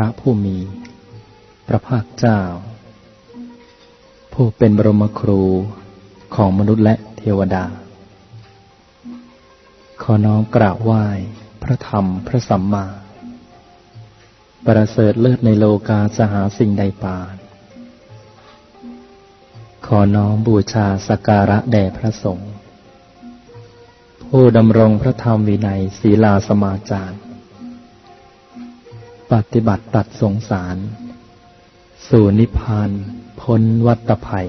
ระผู้มี พระภาคเจ้า ผู้เป็นบรมครูของมนุษย์และเทวดา ขอน้อมกราบไหว้พระธรรมพระสัมมา ประเสริฐเลิศในโลกาสหาสิ่งใดปาน ขอน้อมบูชาสการะแด่พระสงฆ์ผู้ดำรงพระธรรมวินัยศีลาสมาจาร ปฏิบัติตัดสงสาร สู่นิพพานพ้นวัตภัย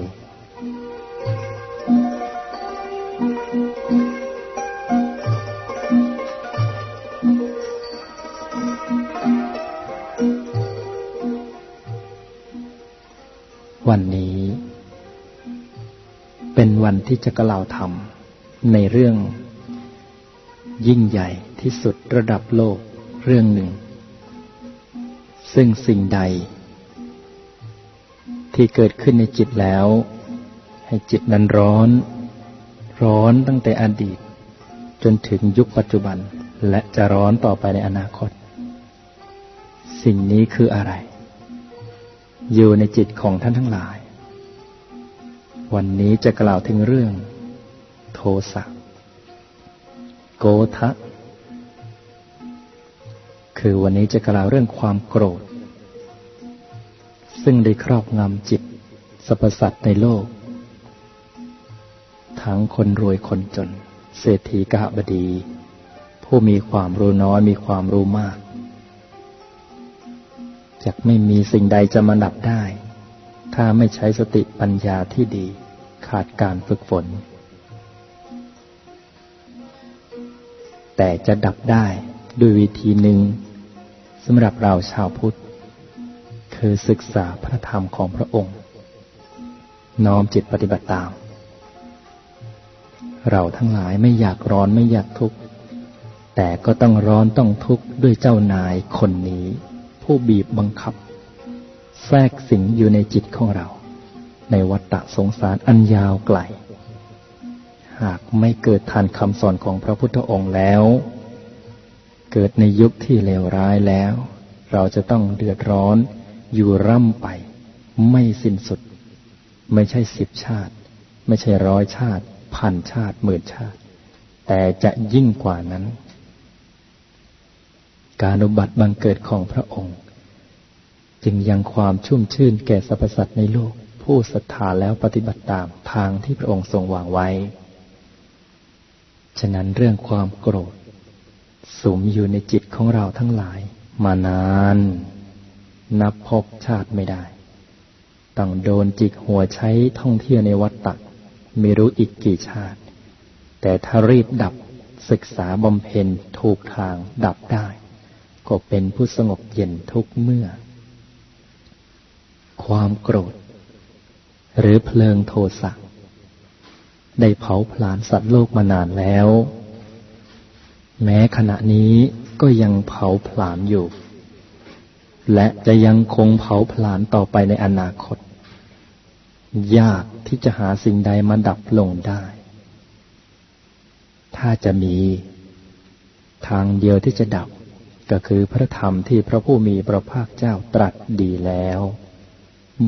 วันนี้ เป็นวันที่จะกล่าวธรรม ในเรื่อง ยิ่งใหญ่ที่สุดระดับโลกเรื่องหนึ่ง ซึ่งสิ่งใด ที่เกิดขึ้นในจิตแล้ว ให้จิตนั้นร้อน ร้อนตั้งแต่อดีต จนถึงยุคปัจจุบันและจะร้อนต่อไปในอนาคต สิ่งนี้คืออะไร อยู่ในจิตของท่านทั้งหลาย วันนี้จะกล่าวถึงเรื่อง โทสะโกทะ คือวันนี้จะกล่าวเรื่องความโกรธ ซึ่งได้ครอบงำจิตสรรพสัตว์ในโลก ทั้งคนรวยคนจน เศรษฐีกะบดี ผู้มีความรู้น้อยมีความรู้มากจะไม่มีสิ่งใดจะมาดับได้ ถ้าไม่ใช้สติปัญญาที่ดีขาดการฝึกฝน แต่จะดับได้ด้วยวิธีหนึ่ง สำหรับเราชาวพุทธ คือศึกษาพระธรรมของพระองค์ น้อมจิตปฏิบัติตาม เราทั้งหลายไม่อยากร้อนไม่อยากทุกข์ แต่ก็ต้องร้อนต้องทุกข์ด้วยเจ้านายคนนี้ ผู้บีบบังคับ แทรกสิงอยู่ในจิตของเรา ในวัฏฏะสงสารอันยาวไกล หากไม่เกิดทันคำสอนของพระพุทธองค์แล้ว เกิดในยุคที่เลวร้ายแล้ว เราจะต้องเดือดร้อนอยู่ร่ำไป ไม่สิ้นสุด ไม่ใช่สิบชาติ ไม่ใช่ร้อยชาติ พันชาติหมื่นชาติ แต่จะยิ่งกว่านั้น การอุบัติบังเกิดของพระองค์ จึงยังความชุ่มชื่นแก่สรรพสัตว์ในโลก ผู้ศรัทธาแล้วปฏิบัติตามทางที่พระองค์ทรงวางไว้ ฉะนั้นเรื่องความโกรธ สุมอยู่ในจิตของเราทั้งหลาย มานาน นับพบชาติไม่ได้ ต้องโดนจิกหัวใช้ท่องเที่ยวในวัฏฏะไม่รู้อีกกี่ชาติ แต่ถ้ารีบดับศึกษาบำเพ็ญถูกทางดับได้ ก็เป็นผู้สงบเย็นทุกเมื่อ ความโกรธ หรือเพลิงโทสะได้เผาผลาญสัตว์โลกมานานแล้ว แม้ขณะนี้ก็ยังเผาผลาญอยู่ และจะยังคงเผาผลาญต่อไปในอนาคต ยากที่จะหาสิ่งใดมาดับลงได้ ถ้าจะมีทางเดียวที่จะดับก็คือพระธรรมที่พระผู้มีพระภาคเจ้าตรัสดีแล้ว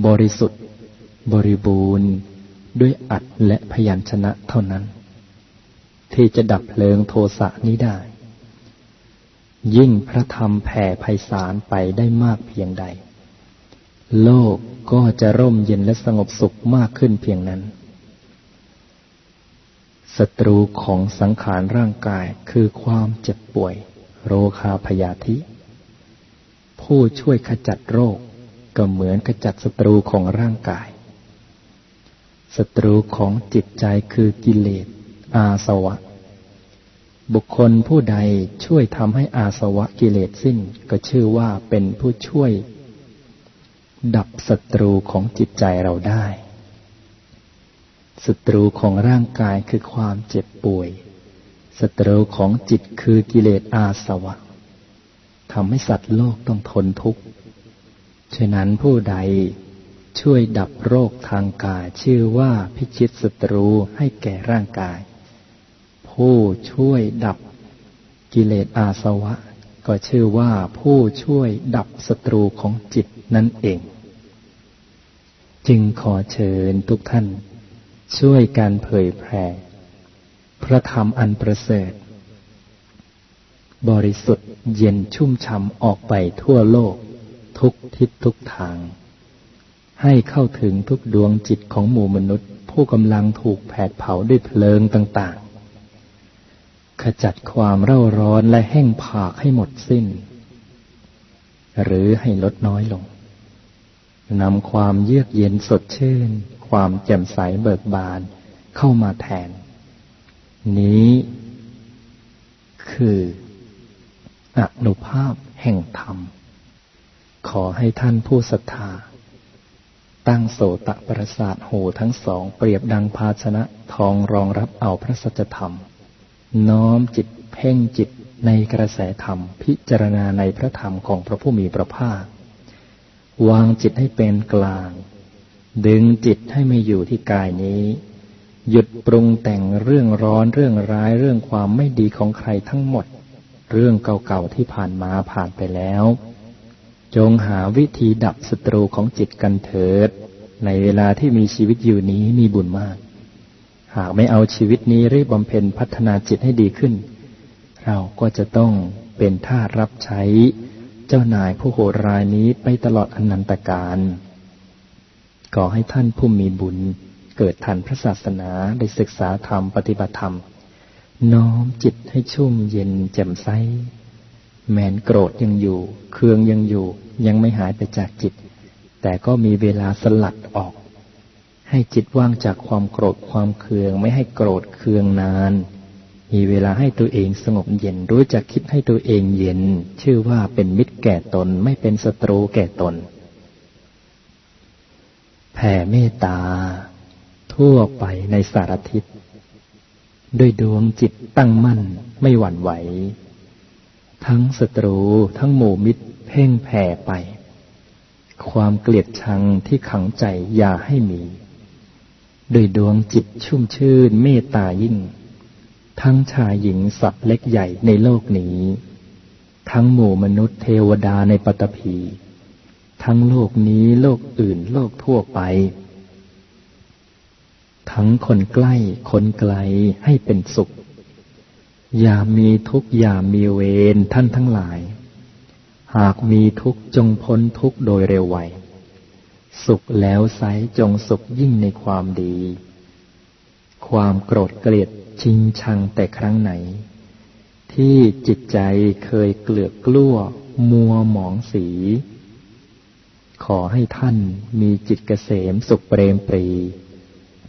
บริสุทธิ์ บริบูรณ์ ด้วยอัดและพยัญชนะเท่านั้น ที่จะดับเพลิงโทสะนี้ได้ ยิ่งพระธรรมแผ่ไพศาลไปได้มากเพียงใด โลกก็จะร่มเย็นและสงบสุขมากขึ้นเพียงนั้นศัตรูของสังขารร่างกายคือความเจ็บป่วย โรคาพยาธิ ผู้ช่วยขจัดโรคก็เหมือนขจัดศัตรูของร่างกายศัตรูของจิตใจคือกิเลส อาสวะ บุคคลผู้ใดช่วยทำให้อาสวะกิเลสสิ้นก็ชื่อว่าเป็นผู้ช่วย ดับศัตรูของจิตใจเราได้ศัตรูของร่างกายคือความเจ็บป่วยศัตรูของจิตคือกิเลสอาสวะทำให้สัตว์โลกต้องทนทุกข์ ฉะนั้นผู้ใดช่วยดับโรคทางกายชื่อว่าพิชิตศัตรูให้แก่ร่างกาย ผู้ช่วยดับกิเลสอาสวะ ก็ชื่อว่าผู้ช่วยดับศัตรูของจิตนั่นเอง จึงขอเชิญทุกท่าน ช่วยการเผยแผ่ พระธรรมอันประเสริฐ บริสุทธิ์เย็นชุ่มช่ำออกไปทั่วโลก ทุกทิศทุกทาง ให้เข้าถึงทุกดวงจิตของหมู่มนุษย์ ผู้กำลังถูกแผดเผาด้วยเพลิงต่าง ขจัดความเร่าร้อนและแห้งผากให้หมดสิ้น หรือให้ลดน้อยลงนำความเยือกเย็นสดชื่น ความแจ่มใสเบิกบานเข้ามาแทน นี้ คืออนุภาพแห่งธรรม ขอให้ท่านผู้ศรัทธา ตั้งโสตประสาทหูทั้งสองเปรียบดังภาชนะทองรองรับเอาพระสัจธรรม น้อมจิตเพ่งจิตในกระแสธรรม พิจารณาในพระธรรมของพระผู้มีพระภาค วางจิตให้เป็นกลาง ดึงจิตให้ไม่อยู่ที่กายนี้ หยุดปรุงแต่งเรื่องร้อนเรื่องร้ายเรื่องความไม่ดีของใครทั้งหมด เรื่องเก่าๆที่ผ่านมาผ่านไปแล้ว จงหาวิธีดับศัตรูของจิตกันเถิด ในเวลาที่มีชีวิตอยู่นี้มีบุญมาก หากไม่เอาชีวิตนี้รีบบำเพ็ญพัฒนาจิตให้ดีขึ้น เราก็จะต้องเป็นท่ารับใช้เจ้านายผู้โหดรายนี้ไปตลอดอนันตการขอให้ท่านผู้มีบุญเกิดทันพระศาสนาได้ศึกษาธรรมปฏิบัติธรรม น้อมจิตให้ชุ่มเย็นแจ่มใสแมนโกรธยังอยู่ เคืองยังอยู่ ยังไม่หายไปจากจิต แต่ก็มีเวลาสลัดออก ให้จิตว่างจากความโกรธความเคือง ไม่ให้โกรธเคืองนาน มีเวลาให้ตัวเองสงบเย็นรู้จักคิดให้ตัวเองเย็น ชื่อว่าเป็นมิตรแก่ตนไม่เป็นศัตรูแก่ตน แผ่เมตตา ทั่วไปในสารทิศด้วยดวงจิตตั้งมั่นไม่หวั่นไหว ทั้งศัตรูทั้งหมู่มิตรเพ่งแผ่ไป ความเกลียดชังที่ขังใจอย่าให้มี ด้วยดวงจิตชุ่มชื่นเมตตายิ่ง ทั้งชายหญิงสัตว์เล็กใหญ่ในโลกนี้ ทั้งหมู่มนุษย์เทวดาในปตพี ทั้งโลกนี้โลกอื่นโลกทั่วไป ทั้งคนใกล้คนไกลให้เป็นสุข อย่ามีทุกอย่ามีเวรท่านทั้งหลาย หากมีทุกจงพ้นทุกโดยเร็วไว สุขแล้วไซจงสุขยิ่งในความดี ความโกรธเกลียดชิงชังแต่ครั้งไหน ที่จิตใจเคยเกลือกกลั้ว มัวหมองสี ขอให้ท่านมีจิตเกษมสุขเปรมปรี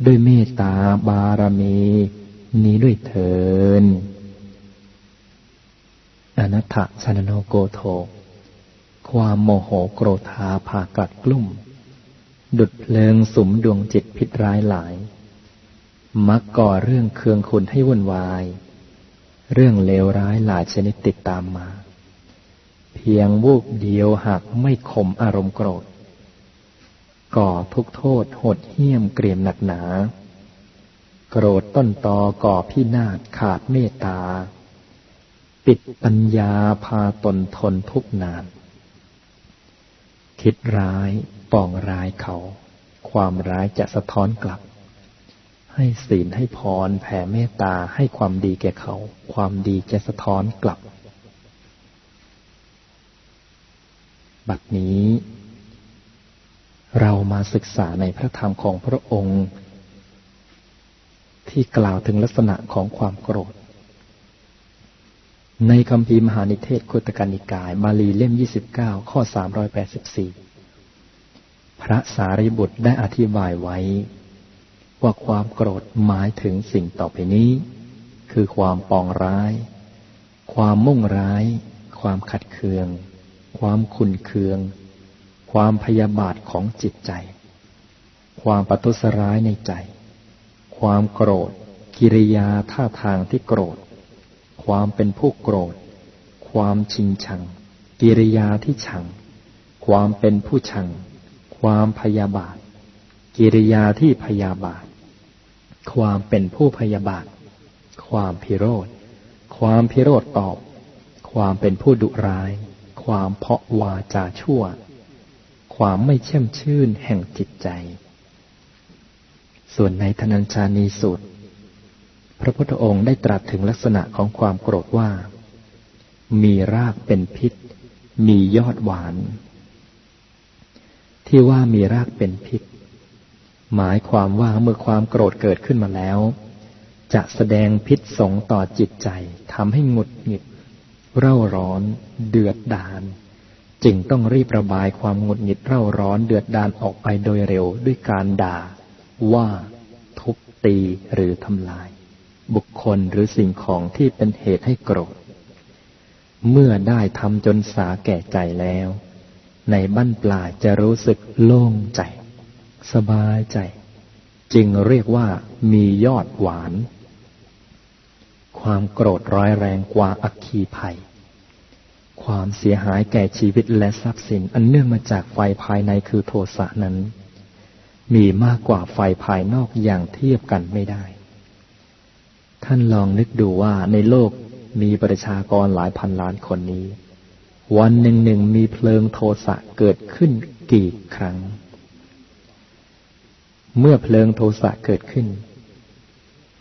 ด้วยเมตตาบารมี นี้ด้วยเถินอนัตถชนโนโกโท ความโมโหโกรธาพากัดกลุ่ม ดุดเพลิงสุมดวงจิตพิษร้ายหลาย มักก่อเรื่องเคืองคุณให้วุ่นวาย เรื่องเลวร้ายหลายชนิดติดตามมา เพียงวูบเดียวหากไม่ข่มอารมณ์โกรธ ก่อทุกโทษหดเหี้ยมเกรียมหนักหนา โกรธต้นตอก่อพินาศขาดเมตตา ปิดปัญญาพาตนทนทุกนานคิดร้าย ปองร้ายเขา ความร้ายจะสะท้อนกลับ ให้ศีลให้พรแผ่เมตตาให้ความดีแก่เขา ความดีจะสะท้อนกลับ บัดนี้ เรามาศึกษาในพระธรรมของพระองค์ ที่กล่าวถึงลักษณะของความโกรธในคำพีมหานิเทศคุตกานิกายมาลีเล่ม 29 ข้อ 384 พระสารีบุตรได้อธิบายไว้ ว่าความโกรธหมายถึงสิ่งต่อไปนี้ คือความปองร้าย ความมุ่งร้าย ความขัดเคือง ความขุนเคือง ความพยาบาทของจิตใจ ความปัทุสร้ายในใจ ความโกรธ กิริยาท่าทางที่โกรธ ความเป็นผู้โกรธ ความชิงชัง กิริยาที่ชัง ความเป็นผู้ชัง ความพยาบาท กิริยาที่พยาบาท ความเป็นผู้พยาบาท ความพิโรธ ความพิโรธตอบ ความเป็นผู้ดุร้าย ความเพาะวาจาชั่ว ความไม่เชื่อมชื่นแห่งจิตใจ ส่วนในธนัญชานีสูตร พระพุทธองค์ได้ตรัสถึงลักษณะของความโกรธว่า มีรากเป็นพิษ มียอดหวาน ที่ว่ามีรากเป็นพิษ หมายความว่าเมื่อความโกรธเกิดขึ้นมาแล้ว จะแสดงพิษสงต่อจิตใจทำให้หงุดหงิด เร่าร้อน เดือดดาลจึงต้องรีบระบายความหงุดหงิดเร่าร้อนเดือดดาลออกไปโดยเร็วด้วยการด่า ว่า ทุบตีหรือทำลาย บุคคลหรือสิ่งของที่เป็นเหตุให้โกรธ เมื่อได้ทำจนสาแก่ใจแล้ว ในบั้นปลายจะรู้สึกโล่งใจ สบายใจ จึงเรียกว่ามียอดหวาน ความโกรธร้ายแรงกว่าอัคคีภัย ความเสียหายแก่ชีวิตและทรัพย์สินอันเนื่องมาจากไฟภายในคือโทสะนั้น มีมากกว่าไฟภายนอกอย่างเทียบกันไม่ได้ ท่านลองนึกดูว่าในโลกมีประชากรหลายพันล้านคนนี้ วันหนึ่งหนึ่งมีเพลิงโทสะเกิดขึ้นกี่ครั้ง เมื่อเพลิงโทสะเกิดขึ้น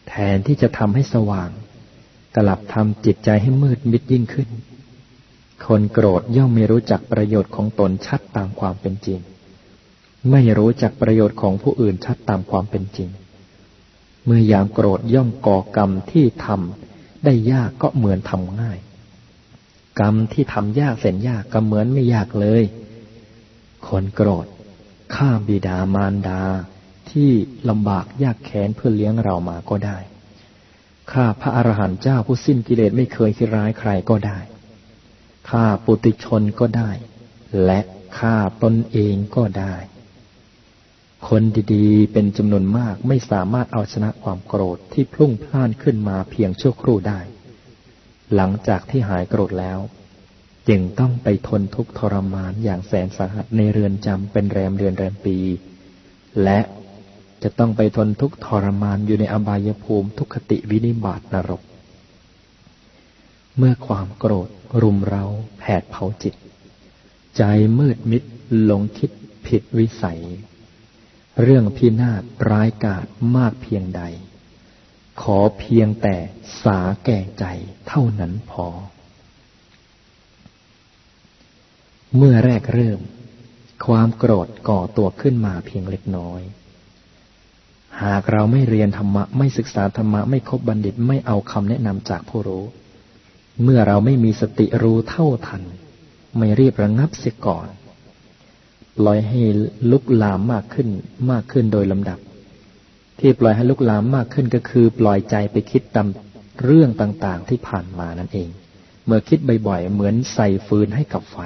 แทนที่จะทำให้สว่าง กลับทำจิตใจให้มืดมิดยิ่งขึ้น คนโกรธย่อมไม่รู้จักประโยชน์ของตนชัดตามความเป็นจริง ไม่รู้จักประโยชน์ของผู้อื่นชัดตามความเป็นจริง เมื่อยามโกรธย่อมก่อกรรมที่ทำได้ยากก็เหมือนทำง่าย กรรมที่ทำยากเส้นยากก็เหมือนไม่ยากเลย คนโกรธฆ่าบิดามารดาที่ลำบากยากแค้นเพื่อเลี้ยงเรามาก็ได้ข้าพระอรหันต์เจ้าผู้สิ้นกิเลสไม่เคยคิดร้ายใครก็ได้ข้าปุติชนก็ได้ และข้าตนเองก็ได้ คนดีๆ เป็นจำนวนมากไม่สามารถเอาชนะความโกรธที่พลุ่งพล่านขึ้นมาเพียงชั่วครู่ได้ หลังจากที่หายโกรธแล้ว จึงต้องไปทนทุกข์ทรมานอย่างแสนสาหัสในเรือนจำเป็นแรมเดือนแรมปี และจะต้องไปทนทุกข์ทรมานอยู่ในอบายภูมิทุกขติวินิบาตนรก เมื่อความโกรธรุมเราแผดเผาจิต ใจมืดมิดหลงคิดผิดวิสัย เรื่องพินาศร้ายกาจมากเพียงใด ขอเพียงแต่สาแก่ใจเท่านั้นพอ เมื่อแรกเริ่ม ความโกรธก่อตัวขึ้นมาเพียงเล็กน้อย หากเราไม่เรียนธรรมะ ไม่ศึกษาธรรมะ ไม่คบบัณฑิตไม่เอาคำแนะนำจากผู้รู้ เมื่อเราไม่มีสติรู้เท่าทัน ไม่รีบระงับเสียก่อน ปล่อยให้ลุกลามมากขึ้นมากขึ้นโดยลำดับ ที่ปล่อยให้ลุกลามมากขึ้นก็คือ ปล่อยใจไปคิดตามเรื่องต่างๆที่ผ่านมานั่นเอง เมื่อคิดบ่อยๆเหมือนใส่ฟืนให้กับไฟ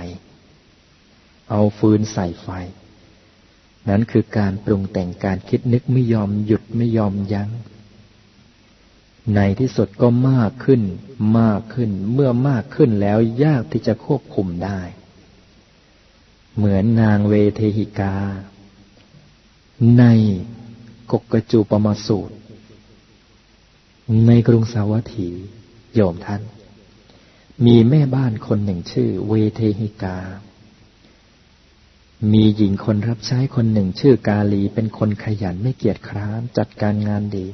เอาฟืนใส่ไฟ นั้นคือการปรุงแต่งการคิดนึกไม่ยอมหยุดไม่ยอมยัง้งในที่สุดก็มากขึ้น มากขึ้น เมื่อมากขึ้นแล้วยากที่จะควบคุมได้ เหมือนนางเวเทหิกา ใน กกกจูปมาสูตร ในกรุงสาวัตถี โยมท่าน มีแม่บ้านคนหนึ่งชื่อ เวเทหิกา มีหญิงคนรับใช้คนหนึ่งชื่อกาลีเป็นคนขยันไม่เกียจคร้านจัดการงานดี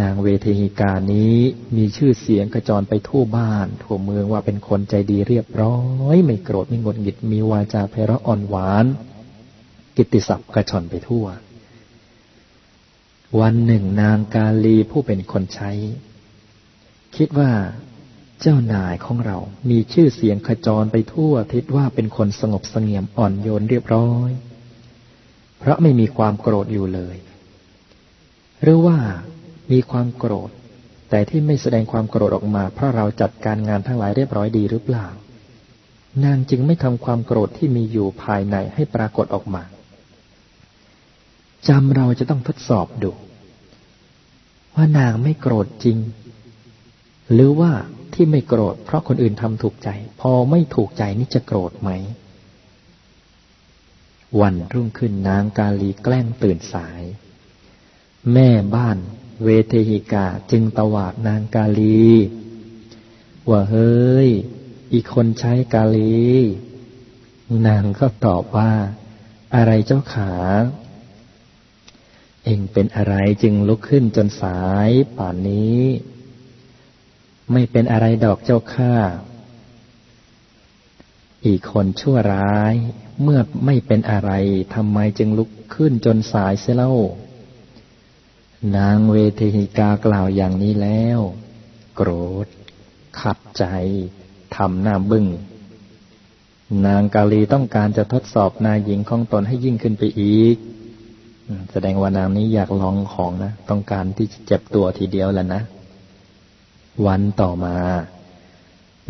นางเวเทหิกานี้มีชื่อเสียงกระจรไปทั่วบ้าน ทั่วเมืองว่าเป็นคนใจดีเรียบร้อย ไม่โกรธไม่งดหงิดมีวาจาเพราะอ่อนหวาน กิตติศัพท์กระชอนไปทั่ว วันหนึ่งนางกาลีผู้เป็นคนใช้ คิดว่าเจ้านายของเรา มีชื่อเสียงขจรไปทั่วทิศว่าเป็นคนสงบเสงี่ยมอ่อนโยนเรียบร้อย เพราะไม่มีความโกรธอยู่เลย หรือว่ามีความโกรธ แต่ที่ไม่แสดงความโกรธออกมา เพราะเราจัดการงานทั้งหลายเรียบร้อยดีหรือเปล่า นางจึงไม่ทำความโกรธที่มีอยู่ภายในให้ปรากฏออกมา จำเราจะต้องทดสอบดู ว่านางไม่โกรธจริง หรือว่าที่ไม่โกรธเพราะคนอื่นทำถูกใจ พอไม่ถูกใจนี่จะโกรธไหม วันรุ่งขึ้นนางกาลีแกล้งตื่นสาย แม่บ้านเวเทหิกาจึงตวาดนางกาลี ว่าเฮ้ย อีกคนใช้กาลี นางก็ตอบว่า อะไรเจ้าขา เองเป็นอะไรจึงลุกขึ้นจนสายป่านนี้ ไม่เป็นอะไรดอกเจ้าข้าอีกคนชั่วร้ายเมื่อไม่เป็นอะไรทำไมจึงลุกขึ้นจนสายเสียเล่า นางเวทีกากล่าวอย่างนี้แล้ว โกรธ ขัดใจทำหน้าบึง้งนางกาลีต้องการจะทดสอบนายหญิงของตนให้ยิ่งขึ้นไปอีก แสดงว่านางนี้อยากลองของนะ ต้องการที่จะเจ็บตัวทีเดียวแหละนะ วันต่อมา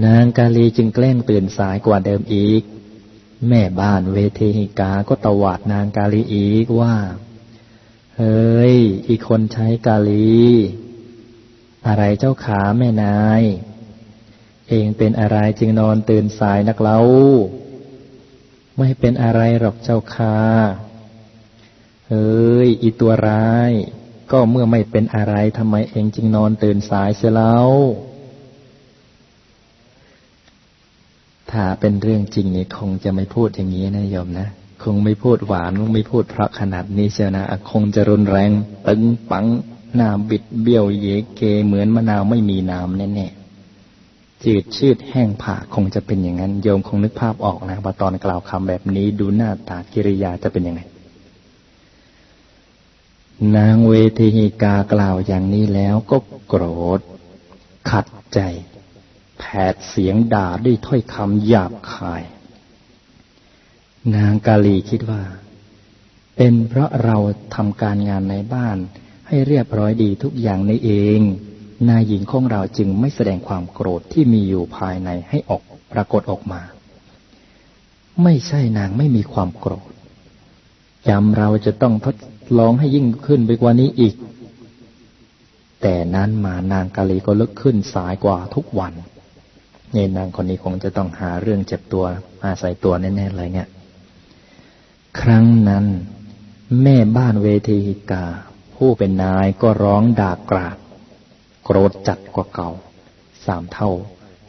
นางกาลีจึงแกล้งตื่นสายกว่าเดิมอีก แม่บ้านเวทีหิกาก็ตวาดนางกาลีอีกว่า เฮ้ย อีกคนใช้กาลี อะไรเจ้าขาแม่นาย เองเป็นอะไรจึงนอนตื่นสายนักเล่า ไม่เป็นอะไรหรอกเจ้าค่ะ เฮ้ย อีตัวร้าย ก็เมื่อไม่เป็นอะไรทำไมเองจึงนอนตื่นสายเสียแล้ว ถ้าเป็นเรื่องจริงนี่คงจะไม่พูดอย่างนี้นะโยมนะ คงไม่พูดหวาน คงไม่พูดเพราะขนาดนี้เชียวนะ คงจะรุนแรงตึงปังหน้าบิดเบี้ยวเยเกเหมือนมะนาวไม่มีน้ำแน่ๆจืดชืดแห้งผ่าคงจะเป็นอย่างนั้น โยมคงนึกภาพออกนะว่าตอนกล่าวคำแบบนี้ดูหน้าตากิริยาจะเป็นยังไง นางเวทีกากล่าวอย่างนี้แล้วก็โกรธ ขัดใจ แผดเสียงด่าด้วยถ้อยคำหยาบคาย นางกาลีคิดว่า เป็นเพราะเราทำการงานในบ้าน ให้เรียบร้อยดีทุกอย่างในเอง นายหญิงของเราจึงไม่แสดงความโกรธที่มีอยู่ภายในให้ออกปรากฏออกมา ไม่ใช่นางไม่มีความโกรธจำเราจะต้องทด ลองให้ยิ่งขึ้นไปกว่านี้อีก แต่นั้นมานางกาลีก็ลึกขึ้นสายกว่าทุกวันเนี่ยนางคนนี้คงจะต้องหาเรื่องเจ็บตัวอาศัยตัวแน่ๆเลยเนี่ย ครั้งนั้น แม่บ้านเวทีกา ผู้เป็นนายก็ร้องด่ากราด โกรธจัดกว่าเก่า สามเท่า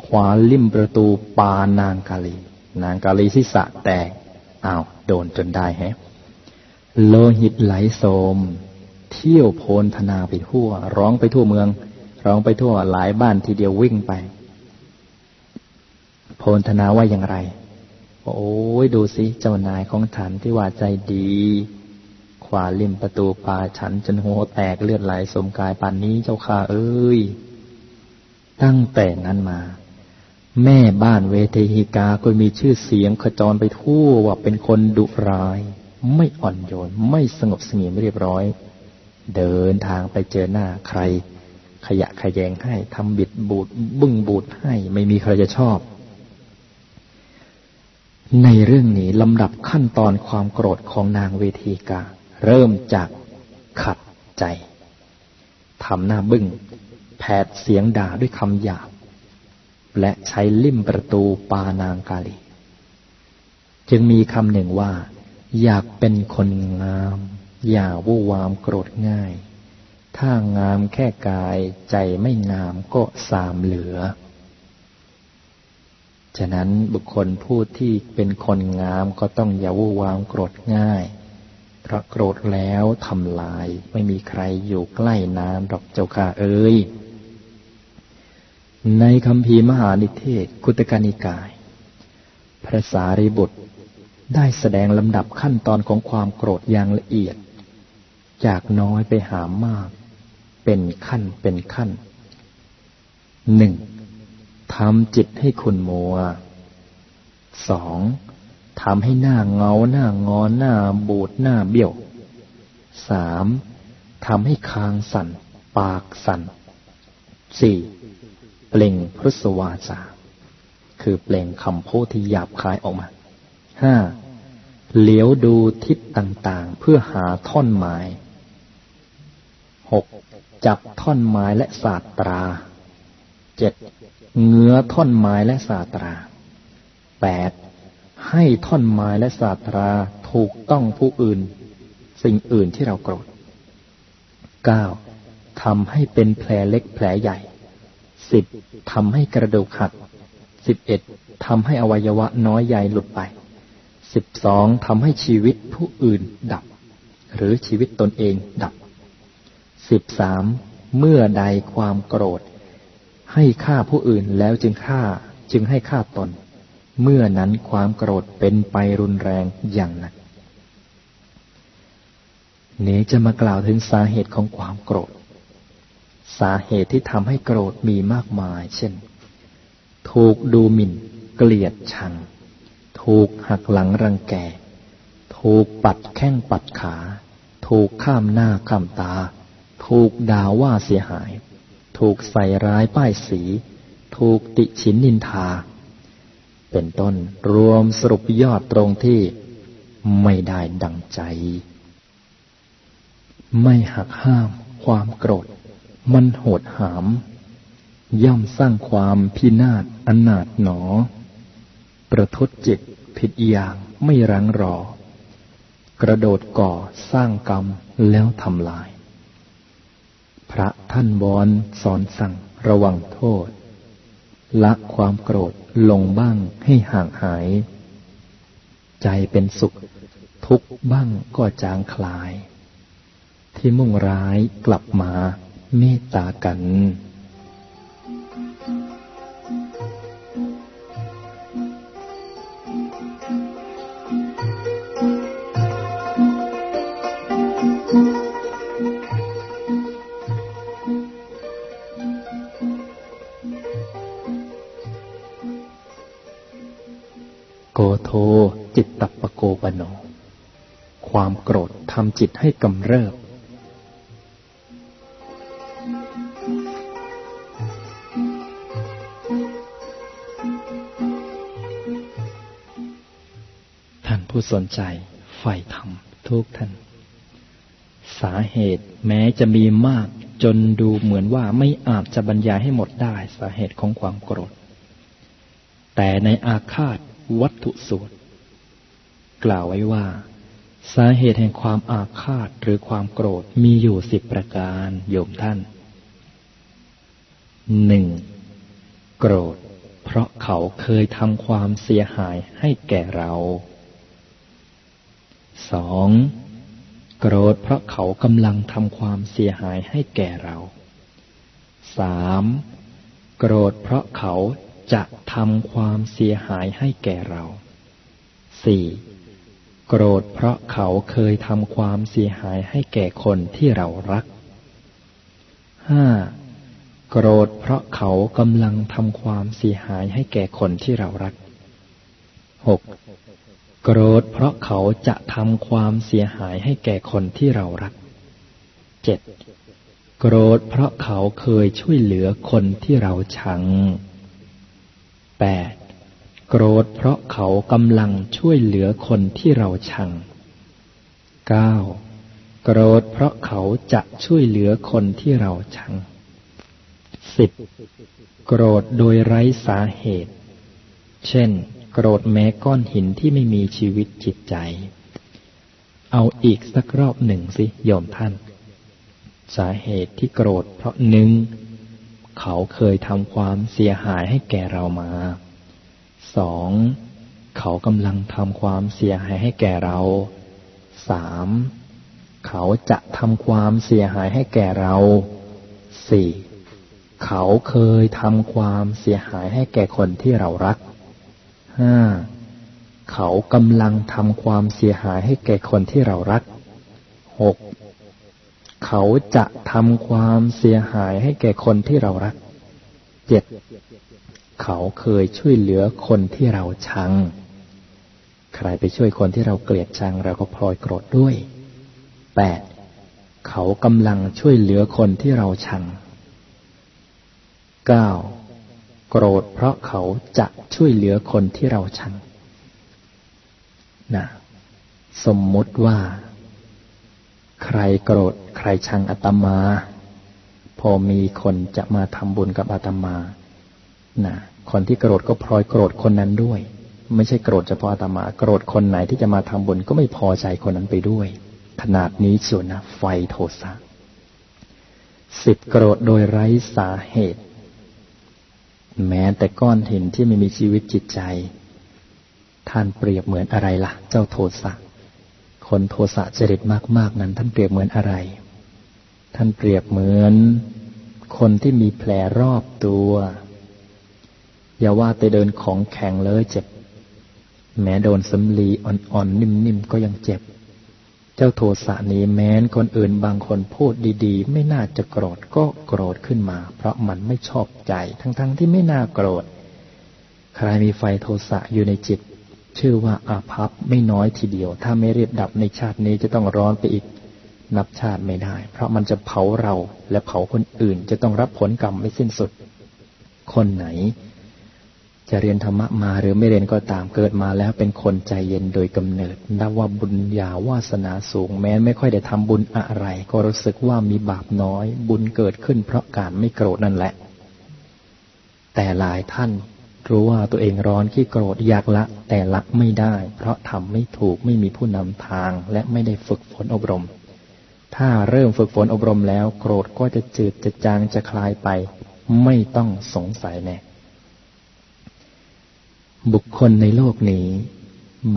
ขวาลิ่มประตูปานางกาลี นางกาลีศีสะแตก อ้าว โดนจนได้แฮะ โลหิตไหลโสม เที่ยวโพนธนาไปทั่ว ร้องไปทั่วเมือง ร้องไปทั่วหลายบ้านทีเดียววิ่งไป โพนธนาว่าอย่างไรโอ้ยดูสิเจ้านายของฉันที่ว่าใจดี ขวาลิมประตูป่าฉันจนหัวแตกเลือดไหลสมกายปานนี้เจ้าค่ะเอ้ย ตั้งแต่นั้นมา แม่บ้านเวทีฮิกาก็มีชื่อเสียงขจรไปทั่วว่าเป็นคนดุร้าย ไม่อ่อนโยน ไม่สงบเสงี่ยมเรียบร้อย เดินทางไปเจอหน้าใคร ขยะขยงให้ทำบิดบูดบึ้งบูดให้ไม่มีใครจะชอบ ในเรื่องนี้ลำดับขั้นตอนความโกรธของนางเวทีกา เริ่มจากขัดใจทำหน้าบึง้งแผดเสียงด่าด้วยคำหยาบ และใช้ลิ่มประตูปานางกาลี จึงมีคำหนึ่งว่า อยากเป็นคนงาม อย่าวู่วามโกรธง่าย ถ้างามแค่กายใจไม่งามก็สามเหลือ ฉะนั้นบุคคลผู้ที่เป็นคนงามก็ต้องอย่าวู่วามโกรธง่าย เพราะโกรธแล้วทำลายไม่มีใครอยู่ใกล้นานดอกเจ้าข้าเอ้ย ในคำพีมหานิเทศคุตกานิกาย พระสารีบุตร ได้แสดงลำดับขั้นตอนของความโกรธอย่างละเอียด จากน้อยไปหามาก เป็นขั้นเป็นขั้นหนึ่งทำจิตให้คุณมัวสองทำให้หน้าเงาหน้างอนหน้าบูดหน้าเบี้ยวสามทำให้คางสั่น ปากสั่นสี่เปล่งพุทธวาจาคือเปล่งคำพูดที่หยาบคายออกมาห้า เหลียวดูทิศต่างๆ เพื่อหาท่อนไม้หกจับท่อนไม้และศาสตราเจ็ดเงื้อท่อนไม้และศาตราแปดให้ท่อนไม้และศาตราถูกต้องผู้อื่น สิ่งอื่นที่เราโกรธเก้าทำให้เป็นแผลเล็กแผลใหญ่สิบทำให้กระดูกหักสิบเอ็ดทำให้อวัยวะน้อยใหญ่หลุดไป สิบสองทำให้ชีวิตผู้อื่นดับ หรือชีวิตตนเองดับสิบสามเมื่อใดความโกรธ ให้ฆ่าผู้อื่นแล้วจึงฆ่าจึงให้ฆ่าตน เมื่อนั้นความโกรธเป็นไปรุนแรงอย่างหนักนี้จะมากล่าวถึงสาเหตุของความโกรธ สาเหตุที่ทำให้โกรธมีมากมาย เช่น ถูกดูหมิ่น เกลียดชัง ถูกหักหลังรังแก ถูกปัดแข้งปัดขา ถูกข้ามหน้าข้ามตา ถูกด่าว่าเสียหาย ถูกใส่ร้ายป้ายสี ถูกติฉินนินทา เป็นต้นรวมสรุปยอดตรงที่ไม่ได้ดังใจ ไม่หักห้ามความโกรธ มันโหดหาม ย่อมสร้างความพินาศอนาถหนอ ประทุษจิต ผิดอย่างไม่รังรอ กระโดดก่อสร้างกรรมแล้วทำลาย พระท่านบอนสอนสั่งระวังโทษ ละความโกรธลงบ้างให้ห่างหาย ใจเป็นสุข ทุกบ้างก็จางคลาย ที่มุ่งร้ายกลับมาเมตตากันำจิตให้กำเริบ ท่านผู้สนใจใฝ่ธรรมทุกท่าน สาเหตุแม้จะมีมากจนดูเหมือนว่าไม่อาจจะบรรยายให้หมดได้สาเหตุของความโกรธ แต่ในอาคาตวัตถุสูตร กล่าวไว้ว่า สาเหตุแห่งความอาฆาตหรือความโกรธมีอยู่สิบประการโยมท่านหนึ่งโกรธ เพราะเขาเคยทำความเสียหายให้แก่เราสองโกรธเพราะเขากำลังทำความเสียหายให้แก่เราสามโกรธเพราะเขาจะทำความเสียหายให้แก่เราสี่ โกรธเพราะเขาเคยทำความเสียหายให้แก่คนที่เรารักห้าโกรธเพราะเขากำลังทำความเสียหายให้แก่คนที่เรารักหกโกรธเพราะเขาจะทำความเสียหายให้แก่คนที่เรารักเจ็ดโกรธเพราะเขาเคยช่วยเหลือคนที่เราชังแปด โกรธเพราะเขากำลังช่วยเหลือคนที่เราชังเก้าโกรธเพราะเขาจะช่วยเหลือคนที่เราชังสิบโกรธโดยไร้สาเหตุ เช่น โกรธแม้ก้อนหินที่ไม่มีชีวิตจิตใจ เอาอีกสักรอบหนึ่งสิโยมท่าน สาเหตุที่โกรธเพราะหนึ่งเขาเคยทำความเสียหายให้แก่เรามา สองเขากำลังทำความเสียหายให้แก่เราสามเขาจะทำความเสียหายให้แก่เราสี่เขาเคยทำความเสียหายให้แก่คนที่เรารักห้าเขากำลังทำความเสียหายให้แก่คนที่เรารักหกเขาจะทำความเสียหายให้แก่คนที่เรารักเจ็ด เขาเคยช่วยเหลือคนที่เราชัง ใครไปช่วยคนที่เราเกลียดชังเราก็พลอยโกรธด้วยแปดเขากำลังช่วยเหลือคนที่เราชังเก้าโกรธเพราะเขาจะช่วยเหลือคนที่เราชังนะสมมติว่า ใครโกรธใครชังอาตมา พอมีคนจะมาทำบุญกับอาตมานะ คนที่โกรธก็พลอยโกรธคนนั้นด้วย ไม่ใช่โกรธเฉพาะอาตมาโกรธคนไหนที่จะมาทำบุญก็ไม่พอใจคนนั้นไปด้วย ขนาดนี้เชียวนะ ไฟโทสะสิบโกรธโดยไร้สาเหตุ แม้แต่ก้อนหินที่ไม่มีชีวิตจิตใจ ท่านเปรียบเหมือนอะไรละ่ะ เจ้าโทสะคนโทสะจริตมาก ๆ นั้น ท่านเปรียบเหมือนอะไร ท่านเปรียบเหมือน คนที่มีแผลรอบตัว อย่าว่าแต่เดินของแข็งเลยเจ็บ แม้โดนสำลีอ่อนๆ นิ่มๆ ก็ยังเจ็บ เจ้าโทสะนี้แม้นคนอื่นบางคนพูดดีๆ ไม่น่าจะโกรธก็โกรธขึ้นมา เพราะมันไม่ชอบใจทั้งๆทที่ไม่น่าโกรธ ใครมีไฟโทสะอยู่ในจิต ชื่อว่าอาภัพไม่น้อยทีเดียว ถ้าไม่เรียบดับในชาตินี้จะต้องร้อนไปอีกนับชาติไม่ได้ เพราะมันจะเผาเราและเผาคนอื่นจะต้องรับผลกรรมไม่สิ้นสุด คนไหน จะเรียนธรรมะมาหรือไม่เรียนก็ตามเกิดมาแล้วเป็นคนใจเย็นโดยกำเนิดนับว่าบุญญาวาสนาสูง แม้ไม่ค่อยได้ทำบุญอะไร ก็รู้สึกว่ามีบาปน้อย บุญเกิดขึ้นเพราะการไม่โกรธนั่นแหละ แต่หลายท่านรู้ว่าตัวเองร้อนขี้โกรธอยากละ แต่ละไม่ได้ เพราะทำไม่ถูกไม่มีผู้นำทางและไม่ได้ฝึกฝนอบรม ถ้าเริ่มฝึกฝนอบรมแล้ว โกรธก็จะจืดจะจางจะคลายไป ไม่ต้องสงสัยแน่ บุคคลในโลกนี้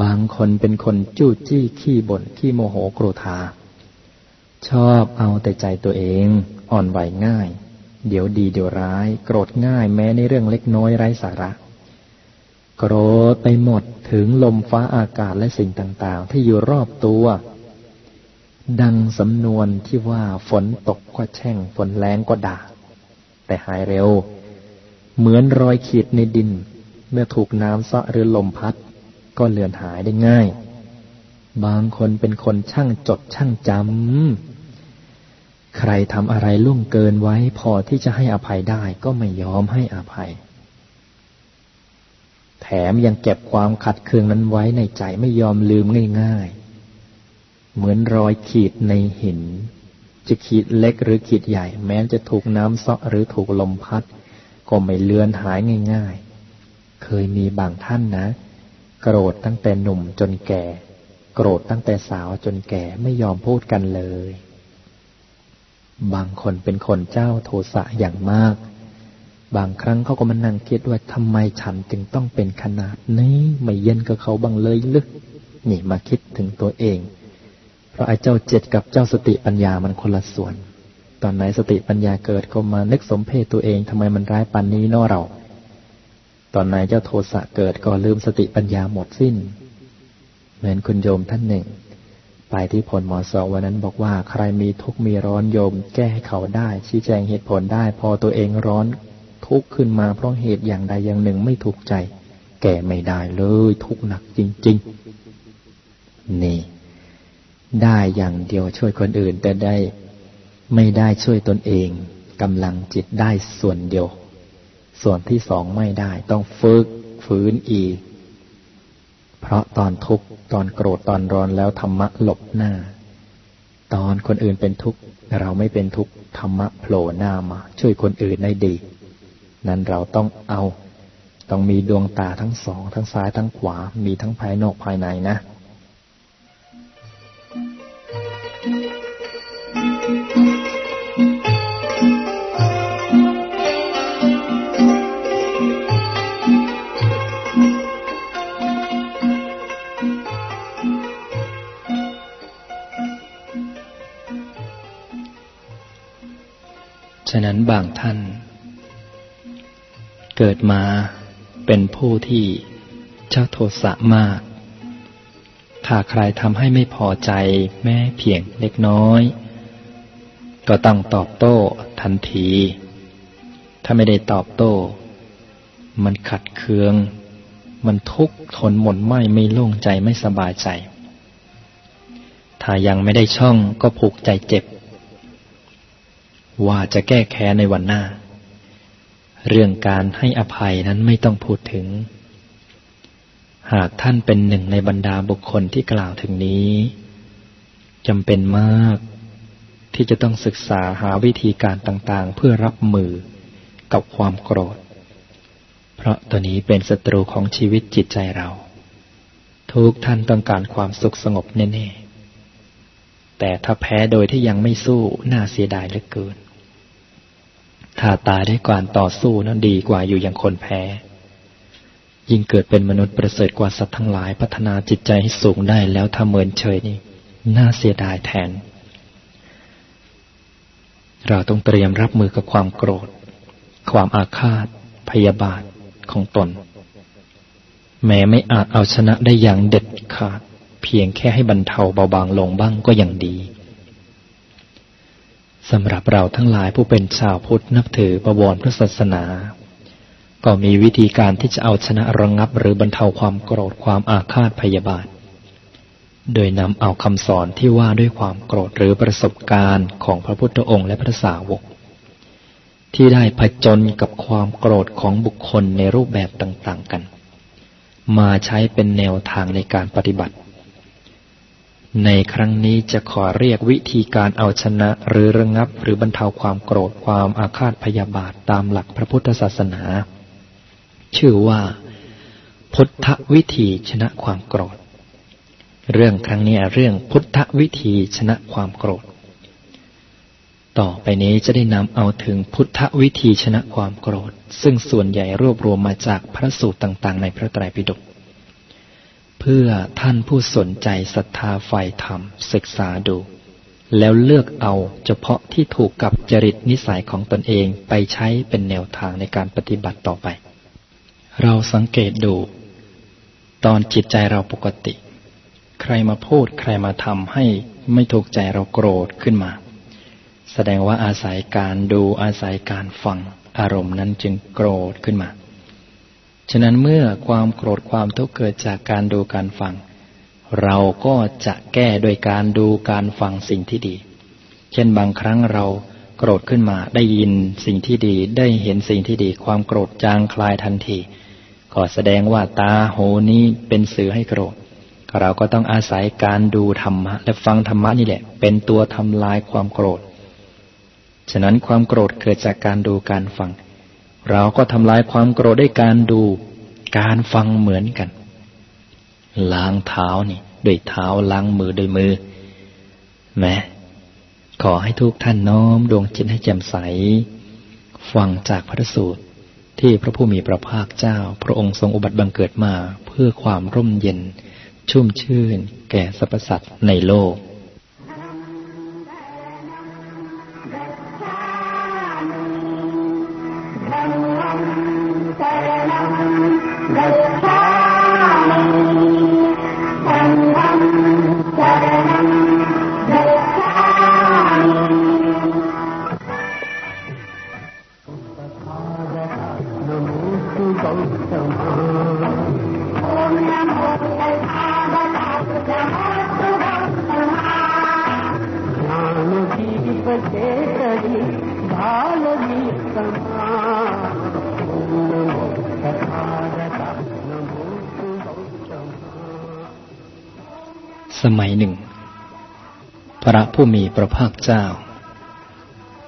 บางคนเป็นคนจู้จี้ขี้บ่นขี้โมโหโกรธา ชอบเอาแต่ใจตัวเองอ่อนไหวง่าย เดี๋ยวดีเดี๋ยวร้าย โกรธง่ายแม้ในเรื่องเล็กน้อยไร้สาระ โกรธไปหมดถึงลมฟ้าอากาศและสิ่งต่างๆ ที่อยู่รอบตัว ดังสำนวนที่ว่าฝนตกก็แช่งฝนแรงก็ด่า แต่หายเร็ว เหมือนรอยขีดในดิน เมื่อถูกน้ำซะหรือลมพัด ก็เลือนหายได้ง่าย บางคนเป็นคนช่างจดช่างจำ ใครทำอะไรล่วงเกินไว้พอที่จะให้อภัยได้ก็ไม่ยอมให้อภัย แถมยังเก็บความขัดเคืองนั้นไว้ในใจไม่ยอมลืมง่าย ๆ เหมือนรอยขีดในหิน จะขีดเล็กหรือขีดใหญ่ แม้จะถูกน้ำซาะหรือถูกลมพัด ก็ไม่เลือนหายง่าย เคยมีบางท่านนะ โกรธตั้งแต่หนุ่มจนแก่ โกรธตั้งแต่สาวจนแก่ไม่ยอมพูดกันเลย บางคนเป็นคนเจ้าโทสะอย่างมาก บางครั้งเขาก็มานั่งคิดว่าทำไมฉันจึงต้องเป็นขนาดนี้ไม่เย็นกับเขาบังเลยลึกนี่มาคิดถึงตัวเอง เพราะไอ้เจ้าเจ็ดกับเจ้าสติปัญญามันคนละส่วน ตอนไหนสติปัญญาเกิดก็มานึกสมเพศตัวเองทำไมมันร้ายปันนี้นอเรา ตอนไหนเจ้าโทสะเกิดก็ลืมสติปัญญาหมดสิ้น เหมือนคุณโยมท่านหนึ่ง ไปที่ผลหมอสอวันนั้นบอกว่าใครมีทุกข์มีร้อนโยม แก้ให้เขาได้ ชี้แจงเหตุผลได้ พอตัวเองร้อนทุกข์ขึ้นมาเพราะเหตุอย่างใดอย่างหนึ่งไม่ถูกใจ แก่ไม่ได้เลยทุกข์หนักจริง ๆ นี่ ได้อย่างเดียวช่วยคนอื่นแต่ได้ ไม่ได้ช่วยตนเองกำลังจิตได้ส่วนเดียว ส่วนที่สองไม่ได้ ต้องฝึกฝืนอีก เพราะตอนทุกข์ตอนโกรธตอนร้อนแล้วธรรมะหลบหน้า ตอนคนอื่นเป็นทุกข์เราไม่เป็นทุกข์ธรรมะโผล่หน้ามา ช่วยคนอื่นได้ดี นั้นเราต้องเอา ต้องมีดวงตาทั้งสอง ทั้งซ้ายทั้งขวา มีทั้งภายนอกภายในนะะนั้นบางท่าน เกิดมาเป็นผู้ที่เจ้าโทสะมาก ถ้าใครทำให้ไม่พอใจแม้เพียงเล็กน้อย ก็ต้องตอบโต้ทันที ถ้าไม่ได้ตอบโต้ มันขัดเคือง มันทุกข์ทนหม่นไหมไม่โล่งใจไม่สบายใจ ถ้ายังไม่ได้ช่องก็ผูกใจเจ็บ ว่าจะแก้แค้นในวันหน้า เรื่องการให้อภัยนั้นไม่ต้องพูดถึง หากท่านเป็นหนึ่งในบรรดาบุคคลที่กล่าวถึงนี้จำเป็นมากที่จะต้องศึกษาหาวิธีการต่างๆ เพื่อรับมือกับความโกรธ เพราะตัวนี้เป็นศัตรูของชีวิตจิตใจเรา ทุกท่านต้องการความสุขสงบแน่ๆแต่ถ้าแพ้โดยที่ยังไม่สู้น่าเสียดายเหลือเกิน ถ้าตายได้การต่อสู้นั้นดีกว่าอยู่อย่างคนแพ้ ยิ่งเกิดเป็นมนุษย์ประเสริฐกว่าสัตว์ทั้งหลายพัฒนาจิตใจให้สูงได้แล้วถ้าเมินเฉยนี่น่าเสียดายแทน เราต้องเตรียมรับมือกับความโกรธ ความอาฆาต พยาบาทของตน แม้ไม่อาจเอาชนะได้อย่างเด็ดขาด เพียงแค่ให้บรรเทาเบาบางลงบ้างก็ยังดี สำหรับเราทั้งหลายผู้เป็นชาวพุทธนับถือประวรพระศาสนา ก็มีวิธีการที่จะเอาชนะระงงับหรือบรรเทาความโกรธความอาฆาตพยาบาท โดยนำเอาคำสอนที่ว่าด้วยความโกรธหรือประสบการณ์ของพระพุทธองค์และพระสาวก ที่ได้ผจญกับความโกรธของบุคคลในรูปแบบต่างๆกัน มาใช้เป็นแนวทางในการปฏิบัติ ในครั้งนี้จะขอเรียกวิธีการเอาชนะ หรือระงับหรือบรรเทาความโกรธความอาฆาตพยาบาทตามหลักพระพุทธศาสนา ชื่อว่า พุทธวิธีชนะความโกรธ เรื่องครั้งนี้เรื่องพุทธวิธีชนะความโกรธ ต่อไปนี้จะได้นำเอาถึงพุทธวิธีชนะความโกรธ ซึ่งส่วนใหญ่รวบรวมมาจากพระสูตรต่าง ๆ ในพระไตรปิฎก พื่อท่านผู้สนใจศรัทธาใฝ่ธรรม ศึกษาดู แล้วเลือกเอาเฉพาะที่ถูกกับจริตนิสัยของตนเองไปใช้เป็นแนวทางในการปฏิบัติต่อไป เราสังเกตดู ตอนจิตใจเราปกติ ใครมาพูดใครมาทำให้ไม่ถูกใจเราโกรธขึ้นมา แสดงว่าอาศัยการดูอาศัยการฟังอารมณ์นั้นจึงโกรธขึ้นมา ฉะนั้นเมื่อความโกรธความทุกข์เกิดจากการดูการฟัง เราก็จะแก้โดยการดูการฟังสิ่งที่ดี เช่นบางครั้งเราโกรธขึ้นมาได้ยินสิ่งที่ดีได้เห็นสิ่งที่ดี ความโกรธจางคลายทันทีก็แสดงว่าตาหูนี้เป็นสื่อให้โกรธ เราก็ต้องอาศัยการดูธรรมะและฟังธรรมะนี่แหละ เป็นตัวทำลายความโกรธ ฉะนั้นความโกรธเกิดจากการดูการฟัง เราก็ทำลายความโกรธด้วยการดู การฟังเหมือนกัน ล้างเท้านี่ด้วยเท้าล้างมือด้วยมือแม้ขอให้ทุกท่านน้อมดวงจิตให้แจ่มใส ฟังจากพระสูตรที่พระผู้มีพระภาคเจ้า พระองค์ทรงอุบัติบังเกิดมาเพื่อความร่มเย็น ชุ่มชื่น แก่สรรพสัตว์ในโลก พระภาคเจ้า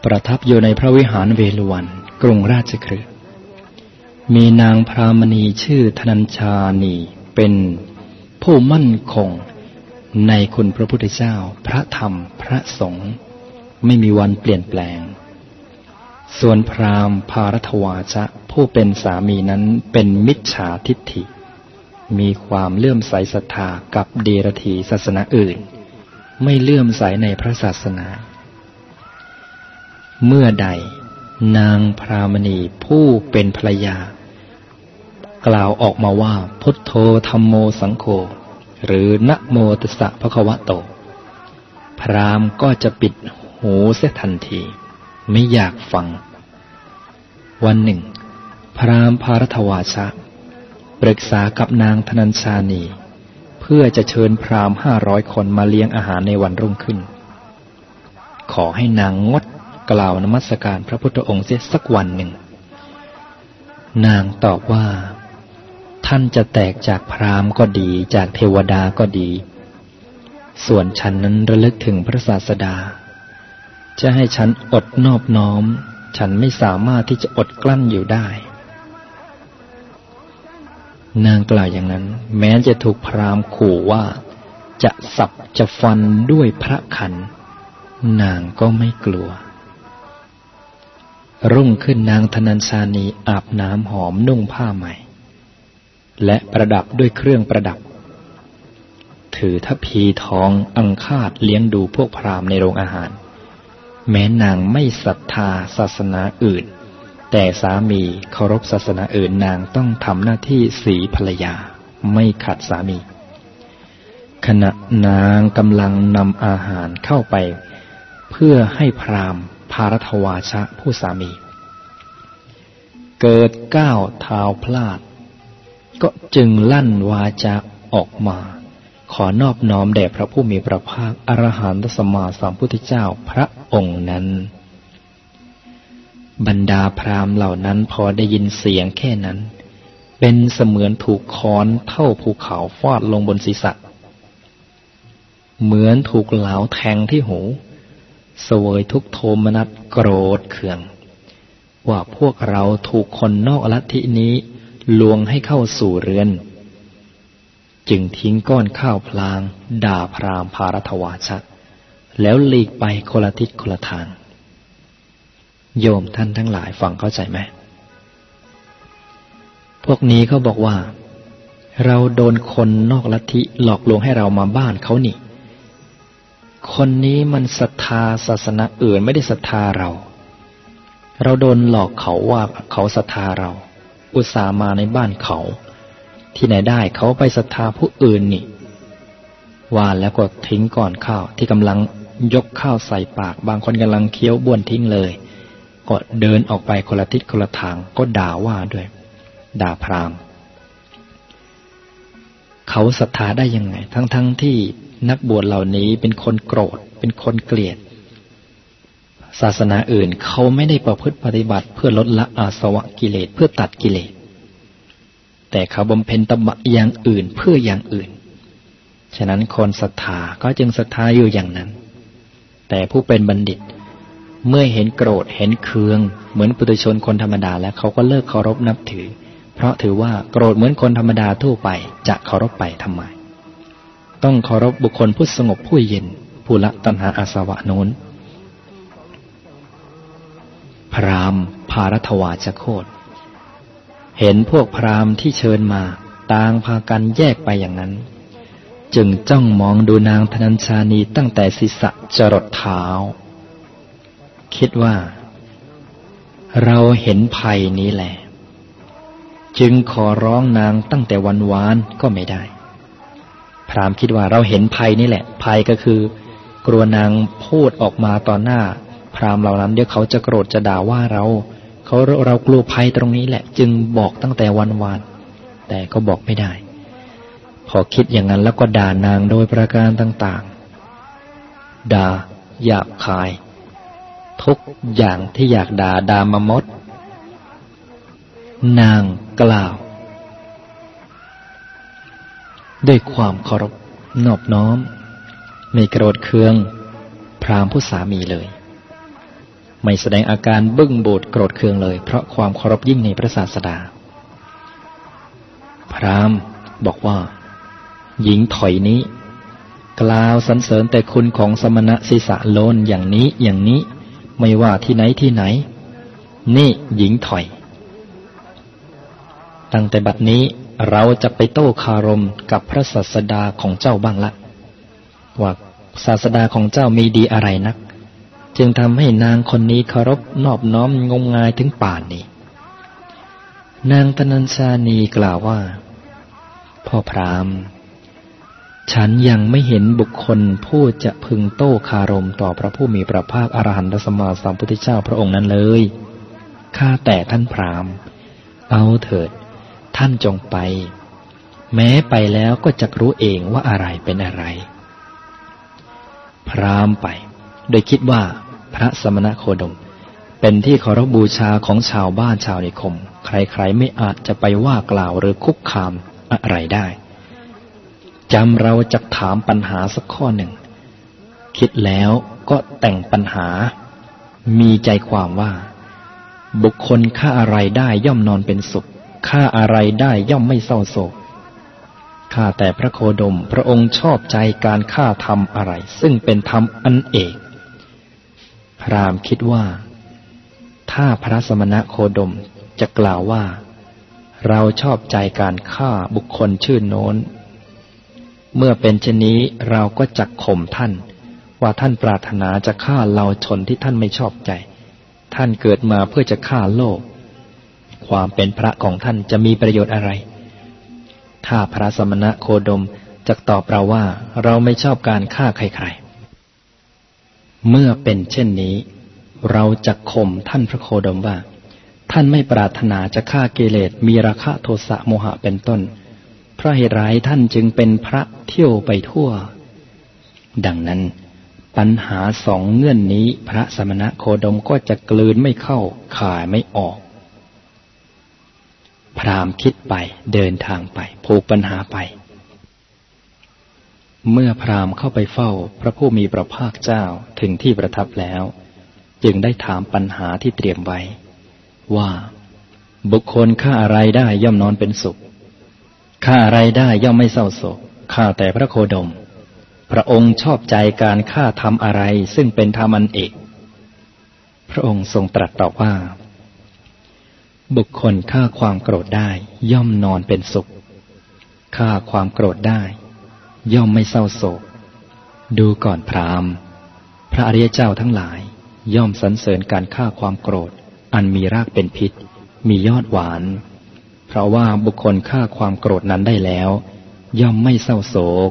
ประทับอยู่ในพระวิหารเวฬุวันกรุงราชคฤห์มีนางพรามณีชื่อธนัญชานีเป็นผู้มั่นคงในคุณพระพุทธเจ้า พระธรรมพระสงฆ์ไม่มีวันเปลี่ยนแปลง ส่วนพราหมณ์พารัตวาจะผู้เป็นสามีนั้นเป็นมิจฉาทิฏฐิ มีความเลื่อมใสศรัทธากับเดรธีศาสนาอื่น ไม่เลื่อมใสในพระศาสนา เมื่อใดนางพรามณีผู้เป็นภรรยา กล่าวออกมาว่าพุทโธธรรมโมสังโฆหรือนะโมตสสะภะควะโต พรามก็จะปิดหูเสียทันที ไม่อยากฟัง วันหนึ่ง พรามพารทวาชะ ปรึกษากับนางธนัญชานี พื่อจะเชิญพราหมณ์ห้าร้อยคนมาเลี้ยงอาหารในวันรุ่งขึ้น ขอให้นางงดกล่าวนมัสการพระพุทธองค์เสียสักวันหนึ่ง นางตอบว่า ท่านจะแตกจากพราหมณ์ก็ดีจากเทวดาก็ดี ส่วนฉันนั้นระลึกถึงพระศาสดา จะให้ฉันอดนอบน้อม ฉันไม่สามารถที่จะอดกลั้นอยู่ได้ นางกล่าวอย่างนั้น แม้จะถูกพราหมณ์ขู่ว่าจะสับจะฟันด้วยพระขัน นางก็ไม่กลัว รุ่งขึ้นนางธนัญชานีอาบน้ำหอมนุ่งผ้าใหม่ และประดับด้วยเครื่องประดับ ถือทัพพีทองอังคาดเลี้ยงดูพวกพราหมณ์ในโรงอาหาร แม้นางไม่ศรัทธาศาสนาอื่น แต่สามีเคารพศาสนาอื่นนางต้องทำหน้าที่สีภรรยา ไม่ขัดสามี ขณะนางกำลังนำอาหารเข้าไป เพื่อให้พรามพารทวาชะผู้สามี เกิดก้าวเท้าพลาด ก็จึงลั่นวาจาออกมา ขอนอบน้อมแด่พระผู้มีพระภาคอรหันตสมมาสัมพุทธเจ้าพระองค์นั้น บรรดาพราหมณ์เหล่านั้นพอได้ยินเสียงแค่นั้น เป็นเสมือนถูกค้อนเท่าภูเขาฟาดลงบนศีรษะ เหมือนถูกเหลาแทงที่หูสวยทุกโทมนัสโกรธเคือง ว่าพวกเราถูกคนนอกลัทธินี้ ลวงให้เข้าสู่เรือน จึงทิ้งก้อนข้าวพลาง ด่าพรามพารัตวาชะ แล้วหลีกไปคนละทิศคนละทาง โยมท่านทั้งหลายฟังเข้าใจไหม พวกนี้เขาบอกว่า เราโดนคนนอกลัทธิหลอกลวงให้เรามาบ้านเขานี่ คนนี้มันศรัทธาศาสนาอื่นไม่ได้ศรัทธาเรา เราโดนหลอกเขาว่าเขาศรัทธาเรา อุตส่าห์มาในบ้านเขา ที่ไหนได้เขาไปศรัทธาผู้อื่นนี่ว่าแล้วก็ทิ้งก่อนข้าวที่กำลังยกข้าวใส่ปาก บางคนกำลังเคี้ยวบ้วนทิ้งเลย ก็เดินออกไปคนละทิศคนละทางก็ด่าว่าด้วย ด่าพรามเขาศรัทธาได้ยังไง ทั้งๆทที่นักบวชเหล่านี้เป็นคนโกรธ เป็นคนเกลียด ศาสนาอื่นเขาไม่ได้ประพฤติปฏิบัติเพื่อลดละอาสวะกิเลสเพื่อตัดกิเลส แต่เขาบำเพ็ญตบะอย่างอื่นเพื่ออย่างอื่น ฉะนั้นคนศรัทธาก็จึงศรัทธาอยู่อย่างนั้น แต่ผู้เป็นบัณฑิต เมื่อเห็นโกรธเห็นเคือง เหมือนปุถุชนคนธรรมดาแล้วเขาก็เลิกเคารพนับถือ เพราะถือว่าโกรธเหมือนคนธรรมดาทั่วไปจะเคารพไปทำไม ต้องเคารพบุคคลผู้สงบผู้เย็นผู้ละตัณหาอาสวะโน้น พรามพารัตวาชโคตเห็นพวกพรามที่เชิญมาต่างพากันแยกไปอย่างนั้น จึงจ้องมองดูนางธนัญชานีตั้งแต่ศีรษะจรดเท้า คิดว่า เราเห็นภัยนี้แหละ จึงขอร้องนางตั้งแต่วันวานก็ไม่ได้ พรามคิดว่าเราเห็นภัยนี่แหละ ภัยก็คือ กลัวนางพูดออกมาตอนหน้า พรามเหล่านั้นเดี๋ยวเขาจะโกรธจะด่าว่าเราเขาเรากลัวภัยตรงนี้แหละ จึงบอกตั้งแต่วันวานแต่ก็บอกไม่ได้ พอคิดอย่างนั้นแล้วก็ด่านางโดยประการต่าง ๆ ด่าหยาบคาย ทุกอย่างที่อยากด่าดามมด นางกล่าว ด้วยความเคารพนอบน้อม ไม่โกรธเคือง พรามผู้สามีเลย ไม่แสดงอาการบึ้งโบดโกรธเคืองเลย เพราะความเคารพยิ่งในพระศาสดา พรามบอกว่า หญิงถอยนี้กล่าวสรรเสริญแต่คุณของสมณะศีสะโลนอย่างนี้อย่างนี้ ไม่ว่าที่ไหนที่ไหน นี่หญิงถอย ตั้งแต่บัดนี้เราจะไปโต้คารมกับพระศาสดาของเจ้าบ้างละ ว่าศาสดาของเจ้ามีดีอะไรนัก จึงทำให้นางคนนี้เคารพนอบน้อมงมงายถึงป่านนี้ นางตนัญชานีกล่าวว่า พ่อพราม ฉันยังไม่เห็นบุคคลผู้จะพึงโต้คารมต่อพระผู้มีพระภาคอรหันตสมมาสัมพุทธเจ้าพระองค์นั้นเลย ข้าแต่ท่านพรามเอาเถิด ท่านจงไป แม้ไปแล้วก็จะรู้เองว่าอะไรเป็นอะไร พรามไป โดยคิดว่าพระสมณโคดม เป็นที่เคารพบูชาของชาวบ้านชาวนิคม ใครๆไม่อาจจะไปว่ากล่าวหรือคุกคามอะไรได้ จำเราจะถามปัญหาสักข้อหนึ่ง คิดแล้วก็แต่งปัญหา มีใจความว่า บุคคลฆ่าอะไรได้ย่อมนอนเป็นสุขฆ่าอะไรได้ย่อมไม่เศร้าโศกข้าแต่พระโคดมพระองค์ชอบใจการฆ่าทำอะไร ซึ่งเป็นธรรมอันเอก พรามคิดว่า ถ้าพระสมณะโคดมจะกล่าวว่า เราชอบใจการฆ่าบุคคลชื่อโน้น เมื่อเป็นเช่นนี้เราก็จักข่มท่าน ว่าท่านปรารถนาจะฆ่าเราชนที่ท่านไม่ชอบใจ ท่านเกิดมาเพื่อจะฆ่าโลก ความเป็นพระของท่านจะมีประโยชน์อะไร ถ้าพระสมณะโคดมจะตอบเราว่าเราไม่ชอบการฆ่าใครๆ เมื่อเป็นเช่นนี้ เราจะข่มท่านพระโคดมว่า ท่านไม่ปรารถนาจะฆ่าเกเลสมีราคะโทสะโมหะเป็นต้น เพราะเหตุไรท่านจึงเป็นพระเที่ยวไปทั่ว ดังนั้น ปัญหาสองเงื่อนนี้พระสมณะโคดมก็จะกลืนไม่เข้าขายไม่ออก พรามคิดไปเดินทางไปผูกปัญหาไป เมื่อพราหม์เข้าไปเฝ้าพระผู้มีพระภาคเจ้าถึงที่ประทับแล้ว จึงได้ถามปัญหาที่เตรียมไว้ ว่า บุคคลฆ่าอะไรได้ย่อมนอนเป็นสุข ฆ่าอะไรได้ย่อมไม่เศร้าโศกฆ่าแต่พระโคดม พระองค์ชอบใจการฆ่าทำอะไร ซึ่งเป็นธรรมันเอก พระองค์ทรงตรัสตอบว่า บุคคลฆ่าความโกรธได้ ย่อมนอนเป็นสุขฆ่าความโกรธได้ ย่อมไม่เศร้าโศก ดูก่อนพรามพระอริยเจ้าทั้งหลาย ย่อมสรรเสริญการฆ่าความโกรธ อันมีรากเป็นพิษ มียอดหวาน เพราะว่าบุคคลฆ่าความโกรธนั้นได้แล้ว ย่อมไม่เศร้าโศก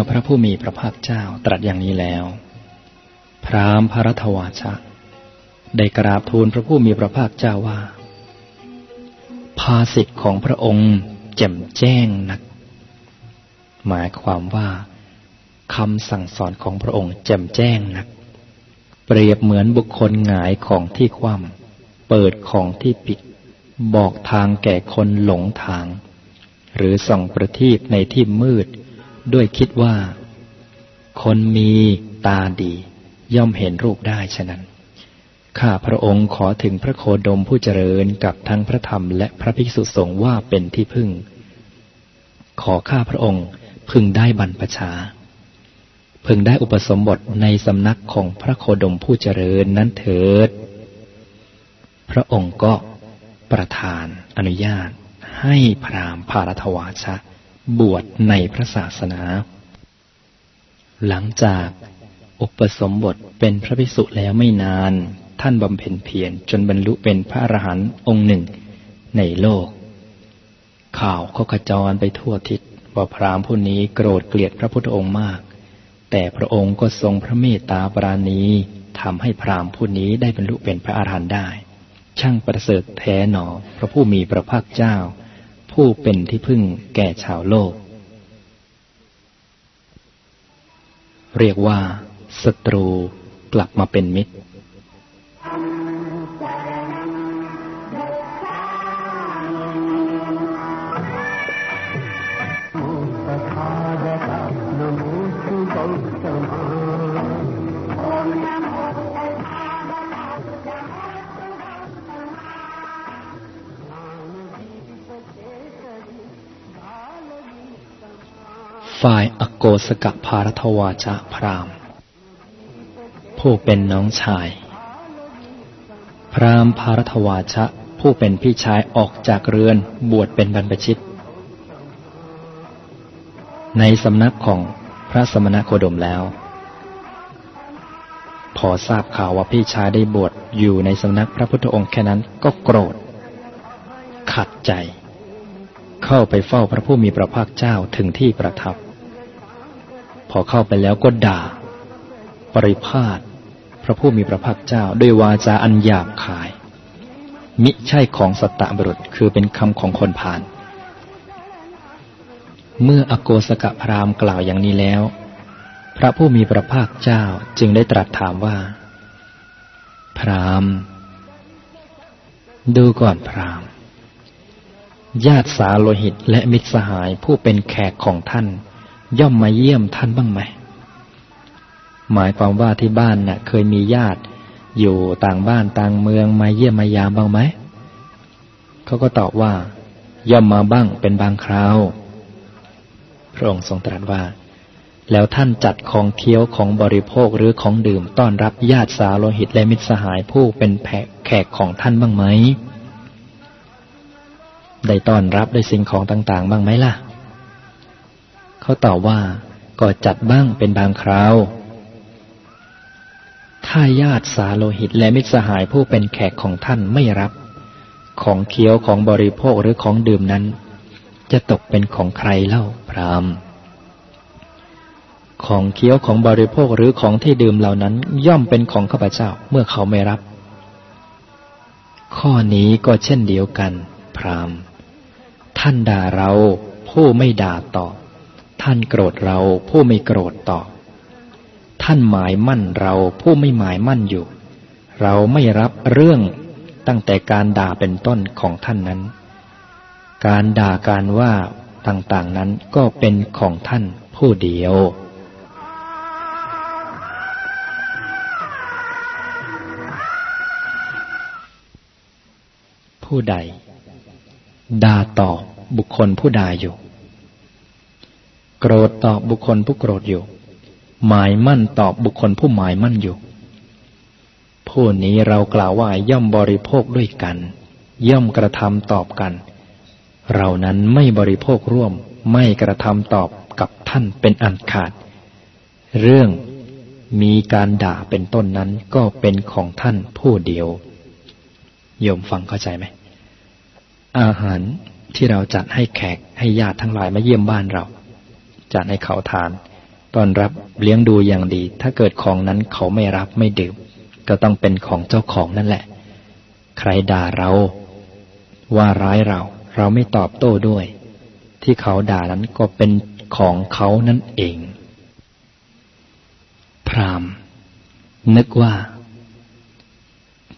อพระผู้มีพระภาคเจ้าตรัสอย่างนี้แล้ว พรามพระทวาชะ ได้กราบทูลพระผู้มีพระภาคเจ้าว่า ภาสิทธิ์ของพระองค์แจ่มแจ้งนัก หมายความว่าคำสั่งสอนของพระองค์แจ่มแจ้งนัก เปรียบเหมือนบุคคลหงายของที่คว่ำเปิดของที่ปิด บอกทางแก่คนหลงทาง หรือส่องประทีปในที่มืด ด้วยคิดว่า คนมีตาดี ย่อมเห็นรูปได้ฉะนั้น ข้าพระองค์ขอถึงพระโคดมผู้เจริญกับทั้งพระธรรมและพระภิกษุสงฆ์ว่าเป็นที่พึ่ง ขอข้าพระองค์พึงได้บรรพชา พึงได้อุปสมบทในสำนักของพระโคดมผู้เจริญนั้นเถิด พระองค์ก็ประทานอนุญาตให้พรามภารทวาชะ บวชในพระศาสนา หลังจากอุปสมบทเป็นพระภิกษุแล้วไม่นาน ท่านบำเพ็ญเพียรจนบรรลุเป็นพระอรหันต์องค์หนึ่งในโลก ข่าวก็กระจรไปทั่วทิศว่าพราหมณ์ผู้นี้โกรธเกลียดพระพุทธองค์มาก แต่พระองค์ก็ทรงพระเมตตาปราณีทำให้พราหมณ์ผู้นี้ได้บรรลุเป็นพระอรหันต์ได้ ช่างประเสริฐแท้หนอพระผู้มีพระภาคเจ้า ผู้เป็นที่พึ่งแก่ชาวโลก เรียกว่าศัตรูกลับมาเป็นมิตร ฝ่ายอโกสกภารทวาจะพรามผู้เป็นน้องชาย พรามภารทวาชะ ผู้เป็นพี่ชายออกจากเรือนบวชเป็นบรรพชิต ในสำนักของพระสมณโคดมแล้ว พอทราบข่าวว่าพี่ชายได้บวชอยู่ในสำนักพระพุทธองค์แค่นั้นก็โกรธ ขัดใจ เข้าไปเฝ้าพระผู้มีพระภาคเจ้าถึงที่ประทับ พอเข้าไปแล้วก็ด่า ปริพาทพระผู้มีพระภาคเจ้าด้วยวาจาอันหยาบคาย มิใช่ของสัตตบุรุษคือเป็นคำของคนผ่าน เมื่ออโกสกพรามกล่าวอย่างนี้แล้ว พระผู้มีพระภาคเจ้าจึงได้ตรัสถามว่า พรามดูก่อนพรามญาติสาโลหิตและมิตรสหายผู้เป็นแขกของท่าน ย่อมมาเยี่ยมท่านบ้างไหม หมายความว่าที่บ้านน่ะ เคยมีญาติ อยู่ต่างบ้านต่างเมืองมาเยี่ยมมายามบ้างไหม เขาก็ตอบว่า ย่อมมาบ้างเป็นบางคราว พระองค์ทรงตรัสว่า แล้วท่านจัดของเคี้ยวของบริโภคหรือของดื่มต้อนรับญาติสาโลหิตและมิตรสหายผู้เป็นแขกของท่านบ้างไหม ได้ต้อนรับด้วยสิ่งของต่าง ๆ บ้างไหมล่ะ เขาตอบว่าก็จัดบ้างเป็นบางคราว ถ้าญาติสาโลหิตและมิตรสหายผู้เป็นแขกของท่านไม่รับ ของเคี้ยวของบริโภคหรือของดื่มนั้น จะตกเป็นของใครเล่าพรามของเคี้ยวของบริโภคหรือของที่ดื่มเหล่านั้น ย่อมเป็นของข้าพเจ้าเมื่อเขาไม่รับ ข้อนี้ก็เช่นเดียวกัน พรามท่านด่าเราผู้ไม่ด่าตอบ ท่านโกรธเราผู้ไม่โกรธตอบ ท่านหมายมั่นเราผู้ไม่หมายมั่นอยู่ เราไม่รับเรื่องตั้งแต่การด่าเป็นต้นของท่านนั้น การด่าการว่าต่างๆนั้นก็เป็นของท่านผู้เดียวผู้ใดด่าตอบบุคคลผู้ด่าอยู่ โกรธตอบบุคคลผู้โกรธอยู่ หมายมั่นตอบบุคคลผู้หมายมั่นอยู่ ผู้นี้เรากล่าวว่าย่อมบริโภคด้วยกัน ย่อมกระทำตอบกัน เรานั้นไม่บริโภคร่วม ไม่กระทำตอบกับท่านเป็นอันขาด เรื่องมีการด่าเป็นต้นนั้นก็เป็นของท่านผู้เดียว โยมฟังเข้าใจไหม อาหารที่เราจัดให้แขกให้ญาติทั้งหลายมาเยี่ยมบ้านเรา จัดให้เขาทานต้อนรับเลี้ยงดูอย่างดี ถ้าเกิดของนั้นเขาไม่รับไม่ดื่ม ก็ต้องเป็นของเจ้าของนั่นแหละ ใครด่าเรา ว่าร้ายเรา เราไม่ตอบโต้ด้วย ที่เขาด่านั้นก็เป็นของเขานั่นเอง พรามนึกว่า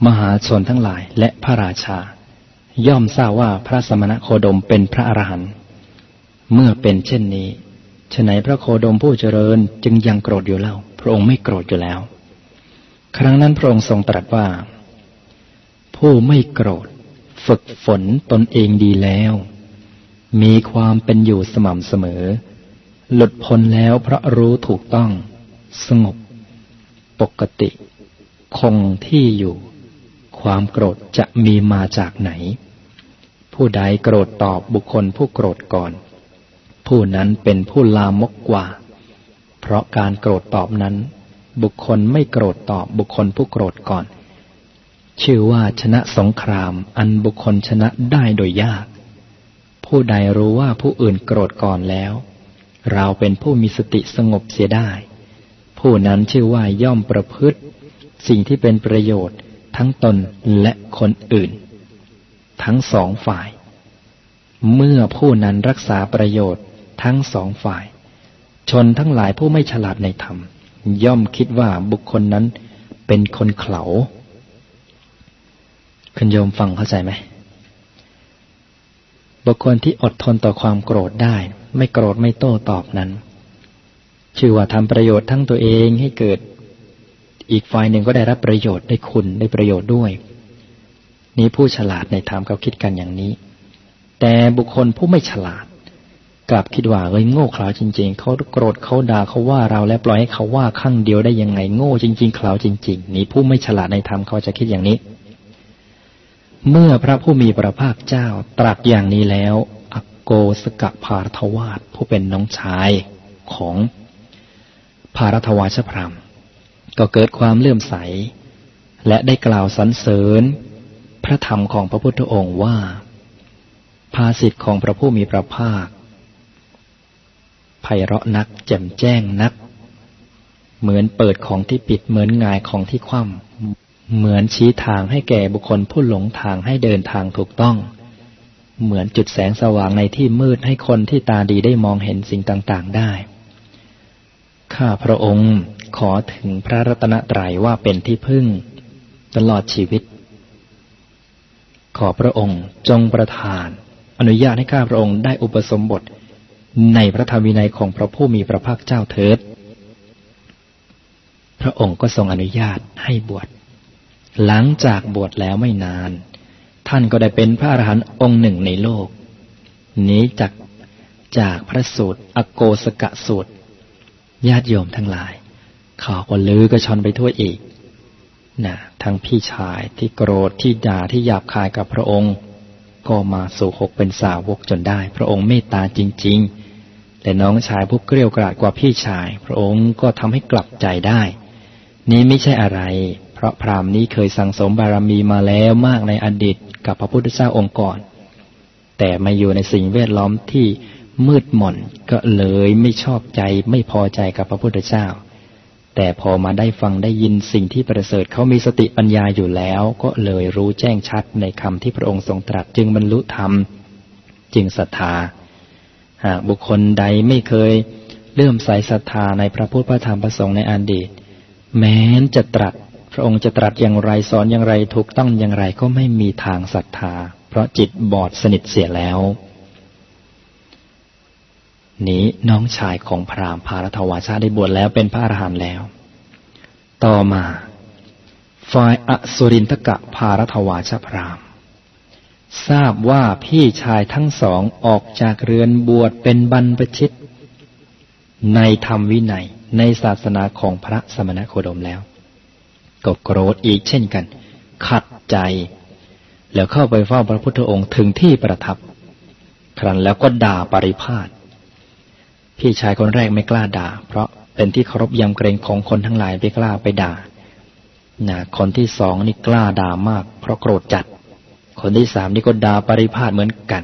มหาชนทั้งหลายและพระราชา ย่อมทราบว่าพระสมณโคดมเป็นพระอรหันต์เมื่อเป็นเช่นนี้ ฉนัยพระโคดมผู้เจริญจึงยังโกรธอยู่เล่า พระองค์ไม่โกรธอยู่แล้ว ครั้งนั้นพระองค์ทรงตรัสว่า ผู้ไม่โกรธ ฝึกฝนตนเองดีแล้ว มีความเป็นอยู่สม่ำเสมอ หลุดพ้นแล้วเพราะรู้ถูกต้อง สงบ ปกติ คงที่อยู่ ความโกรธจะมีมาจากไหน ผู้ใดโกรธตอบบุคคลผู้โกรธก่อน ผู้นั้นเป็นผู้ลามกกว่า เพราะการโกรธตอบนั้น บุคคลไม่โกรธตอบบุคคลผู้โกรธก่อน ชื่อว่าชนะสงครามอันบุคคลชนะได้โดยยาก ผู้ใดรู้ว่าผู้อื่นโกรธก่อนแล้ว เราเป็นผู้มีสติสงบเสียได้ ผู้นั้นชื่อว่าย่อมประพฤติ สิ่งที่เป็นประโยชน์ทั้งตนและคนอื่น ทั้งสองฝ่าย เมื่อผู้นั้นรักษาประโยชน์ ทั้งสองฝ่าย ชนทั้งหลายผู้ไม่ฉลาดในธรรม ย่อมคิดว่าบุคคลนั้นเป็นคนเขลาคุณโยมฟังเข้าใจไหมบุคคลที่อดทนต่อความโกรธได้ ไม่โกรธไม่โต้ตอบนั้น ชื่อว่าทำประโยชน์ทั้งตัวเองให้เกิด อีกฝ่ายหนึ่งก็ได้รับประโยชน์ได้คุณได้ประโยชน์ด้วย นี้ผู้ฉลาดในธรรมเขาคิดกันอย่างนี้ แต่บุคคลผู้ไม่ฉลาด กลับคิดว่าเอ้ยโง่เขลาจริง ๆเขาโกรธเขาด่าเขาว่าเราแล้วปล่อยให้เขาว่าข้างเดียวได้ยังไงโง่จริงๆเขลาจริง ๆ นี่ผู้ไม่ฉลาดในธรรมเขาจะคิดอย่างนี้ เมื่อพระผู้มีพระภาคเจ้าตรัสอย่างนี้แล้วอโกสกะพารทวาสผู้เป็นน้องชายของพารทวาชพรามก็เกิดความเลื่อมใส และได้กล่าวสรรเสริญ พระธรรมของพระพุทธองค์ว่า ภาสิทธิ์ของพระผู้มีพระภาค ไพเราะนัก แจ่มแจ้งนัก เหมือนเปิดของที่ปิดเหมือนงายของที่คว่ำเหมือนชี้ทางให้แก่บุคคลผู้หลงทางให้เดินทางถูกต้อง เหมือนจุดแสงสว่างในที่มืดให้คนที่ตาดีได้มองเห็นสิ่งต่างๆได้ ข้าพระองค์ขอถึงพระรัตนตรัยว่าเป็นที่พึ่ง ตลอดชีวิต ขอพระองค์จงประทาน อนุญาตให้ข้าพระองค์ได้อุปสมบท ในพระธรรมวินัยของพระผู้มีพระภาคเจ้าเถิด พระองค์ก็ทรงอนุญาตให้บวช หลังจากบวชแล้วไม่นาน ท่านก็ได้เป็นพระอรหันต์องค์หนึ่งในโลก นี้จากจากพระสูตรอโกสกะสูตร ญาติโยมทั้งหลายข่าวก็ลือก็ชอนไปทั่วอีกนะทั้งพี่ชายที่โกรธที่ด่าที่หยาบคายกับพระองค์ ก็มาสู่หกเป็นสาวกจนได้ พระองค์เมตตาจริง ๆ แต่น้องชายผู้เกลียวกราดกว่าพี่ชาย พระองค์ก็ทำให้กลับใจได้ นี้ไม่ใช่อะไร เพราะพราหมณ์นี้เคยสั่งสมบารมีมาแล้วมากในอดีตกับพระพุทธเจ้าองค์ก่อน แต่มาอยู่ในสิ่งแวดล้อมที่มืดหม่นก็เลยไม่ชอบใจไม่พอใจกับพระพุทธเจ้า แต่พอมาได้ฟังได้ยินสิ่งที่ประเสริฐเขามีสติปัญญาอยู่แล้ว ก็เลยรู้แจ้งชัดในคำที่พระองค์ทรงตรัสจึงบรรลุธรรม จึงศรัทธา บุคคลใดไม่เคยเลื่อมใสศรัทธาในพระพุทธพระธรรมพระสงฆ์ในอดีต แม้นจะตรัส พระองค์จะตรัสอย่างไรสอนอย่างไรถูกต้องอย่างไรก็ไม่มีทางศรัทธา เพราะจิตบอดสนิทเสียแล้ว นี้น้องชายของพราหมณ์พารทวาชาได้บวชแล้วเป็นพระอรหันต์แล้ว ต่อมาฝ่ายอสุรินทกะพารทวาชพราหมณ์ ทราบว่าพี่ชายทั้งสองออกจากเรือนบวชเป็นบรรพชิต ในธรรมวินัยในศาสนาของพระสมณโคดมแล้ว ก็โกรธอีกเช่นกัน ขัดใจ แล้วเข้าไปเฝ้าพระพุทธองค์ถึงที่ประทับ ครั้นแล้วก็ด่าปริพาทพี่ชายคนแรกไม่กล้าด่า เพราะเป็นที่เคารพยำเกรงของคนทั้งหลายไม่กล้าไปด่านะคนที่สองนี่กล้าด่ามาก เพราะโกรธจัด คนที่สามนี่ก็ด่าปริพาทเหมือนกัน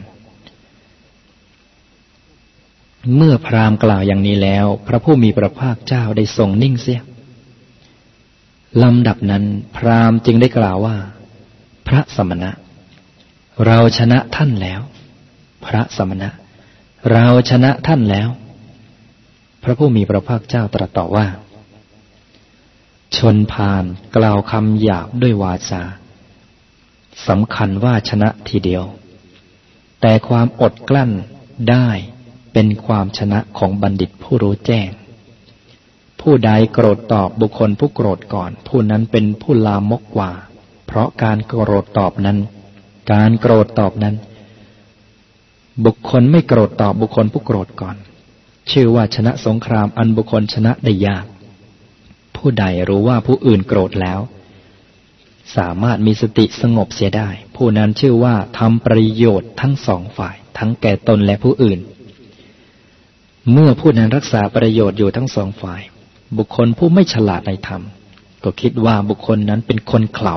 เมื่อพราหมณ์กล่าวอย่างนี้แล้ว พระผู้มีพระภาคเจ้าได้ทรงนิ่งเสียลำดับนั้น พราหมณ์จึงได้กล่าวว่า พระสมณะ เราชนะท่านแล้ว พระสมณะ เราชนะท่านแล้ว พระผู้มีพระภาคเจ้าตรัสต่อว่า ชนพานกล่าวคำหยาบด้วยวาจา สำคัญว่าชนะทีเดียว แต่ความอดกลั้นได้เป็นความชนะของบัณฑิตผู้รู้แจ้ง ผู้ใดโกรธตอบบุคคลผู้โกรธก่อน ผู้นั้นเป็นผู้ลามกกว่า เพราะการโกรธตอบนั้น การโกรธตอบนั้น บุคคลไม่โกรธตอบบุคคลผู้โกรธก่อน ชื่อว่าชนะสงครามอันบุคคลชนะได้ยาก ผู้ใดรู้ว่าผู้อื่นโกรธแล้ว สามารถมีสติสงบเสียได้ ผู้นั้นชื่อว่าทำประโยชน์ทั้งสองฝ่าย ทั้งแก่ตนและผู้อื่น เมื่อผู้นั้นรักษาประโยชน์อยู่ทั้งสองฝ่าย บุคคลผู้ไม่ฉลาดในธรรม ก็คิดว่าบุคคลนั้นเป็นคนเขลา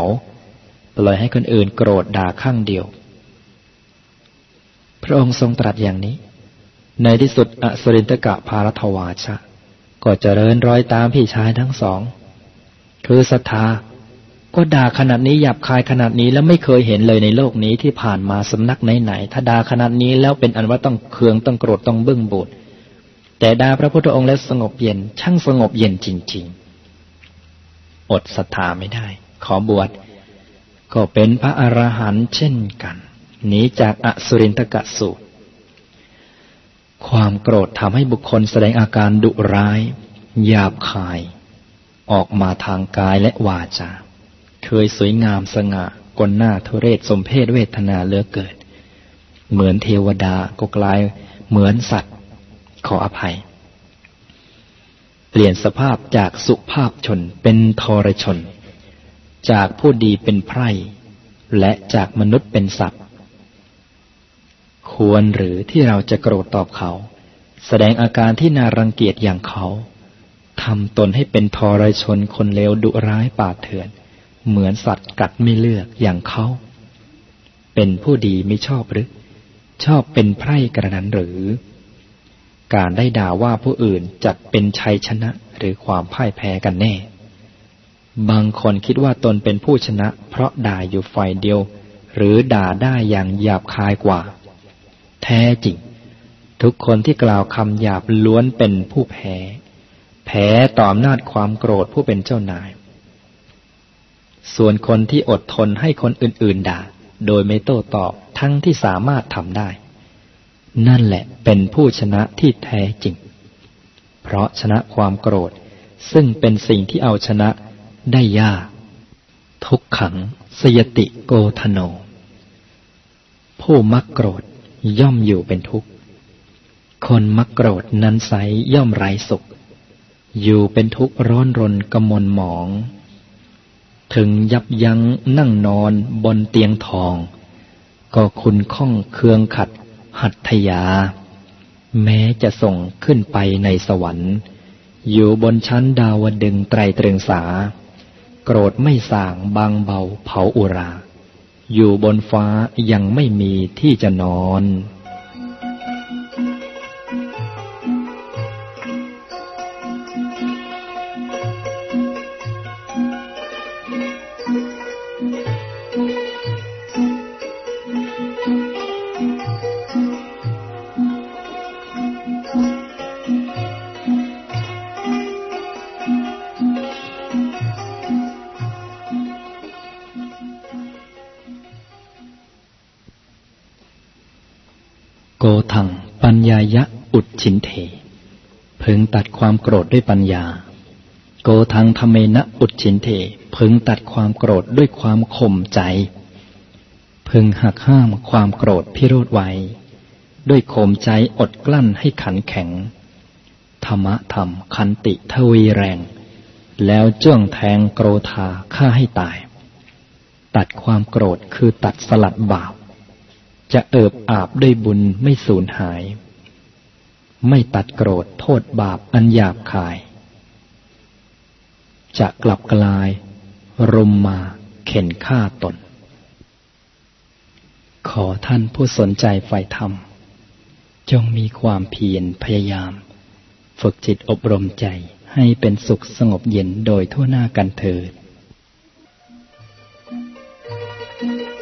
ปล่อยให้คนอื่นโกรธด่าข้างเดียว พระองค์ทรงตรัสอย่างนี้ ในที่สุดอสรินทกะพารทวาชะ ก็เจริญรอยตามพี่ชายทั้งสอง คือศรัทธา ก็ด่าขนาดนี้หยาบคายขนาดนี้แล้วไม่เคยเห็นเลยในโลกนี้ที่ผ่านมาสำนักไหนๆถ้าด่าขนาดนี้แล้วเป็นอันว่าต้องเคืองต้องโกรธต้องบึ้งบูดแต่ด่าพระพุทธองค์แล้วสงบเย็น ช่างสงบเย็นจริง ๆ อดศรัทธาไม่ได้ ขอบวชก็เป็นพระอรหันต์เช่นกันหนีจากอสุรินทกะสูตร ความโกรธทำให้บุคคลแสดงอาการดุร้ายหยาบคาย ออกมาทางกายและวาจา ยสวยงามสง่ากลหน้าทุเรศสมเพศเวทนาเลือเกิด เหมือนเทวดาก็กลายเหมือนสัตว์ ขออภัย เปลี่ยนสภาพจากสุภาพชนเป็นทรชน จากผู้ดีเป็นไพร่และจากมนุษย์เป็นสัตว์ ควรหรือที่เราจะโกรธตอบเขา แสดงอาการที่น่ารังเกียจอย่างเขาทำตนให้เป็นทรชนคนเลวดุร้ายป่าเถื่อน เหมือนสัตว์กัดไม่เลือกอย่างเขา เป็นผู้ดีไม่ชอบหรือ ชอบเป็นไพร่กระนั้นหรือ การได้ด่าว่าผู้อื่นจัดเป็นชัยชนะหรือความพ่ายแพ้กันแน่ บางคนคิดว่าตนเป็นผู้ชนะ เพราะด่าอยู่ฝ่ายเดียว หรือด่าได้อย่างหยาบคายกว่า แท้จริง ทุกคนที่กล่าวคำหยาบล้วนเป็นผู้แพ้ แพ้ต่ออำนาจความโกรธผู้เป็นเจ้านาย ส่วนคนที่อดทนให้คนอื่นๆด่า โดยไม่โต้ตอบทั้งที่สามารถทำได้ นั่นแหละเป็นผู้ชนะที่แท้จริง เพราะชนะความโกรธ ซึ่งเป็นสิ่งที่เอาชนะได้ยาก ทุกขังสยติโกธโน ผู้มักโกรธย่อมอยู่เป็นทุกข์ คนมักโกรธนั้นไซย่อมไร้สุข อยู่เป็นทุกข์ร้อนรนกมลหมอง ถึงยับยั้งนั่งนอนบนเตียงทอง ก็คุณข้องเคืองขัด หัตถยา แม้จะส่งขึ้นไปในสวรรค์ อยู่บนชั้นดาวดึงไตรเตรึงสา โกรธไม่ส่างบางเบาเผาอุรา อยู่บนฟ้ายังไม่มีที่จะนอน พึงตัดความโกรธด้วยปัญญา โกทังธเมนะอุดชินเท พึงตัดความโกรธด้วยความข่มใจ พึงหักห้ามความโกรธพิโรธไว้ ด้วยข่มใจอดกลั้นให้ขันแข็ง ธรรมะธรรมคันติทวีแรง แล้วจ้วงแทงโกรธาฆ่าให้ตาย ตัดความโกรธคือตัดสลัดบาป จะเอิบอาบด้วยบุญไม่สูญหาย ไม่ตัดโกรธโทษบาปอันหยาบคาย จะกลับกลาย รุมมาเข็นฆ่าตน ขอท่านผู้สนใจใฝ่ธรรม จงมีความเพียรพยายาม ฝึกจิตอบรมใจให้เป็นสุขสงบเย็นโดยทั่วหน้ากันเถิด Thank you.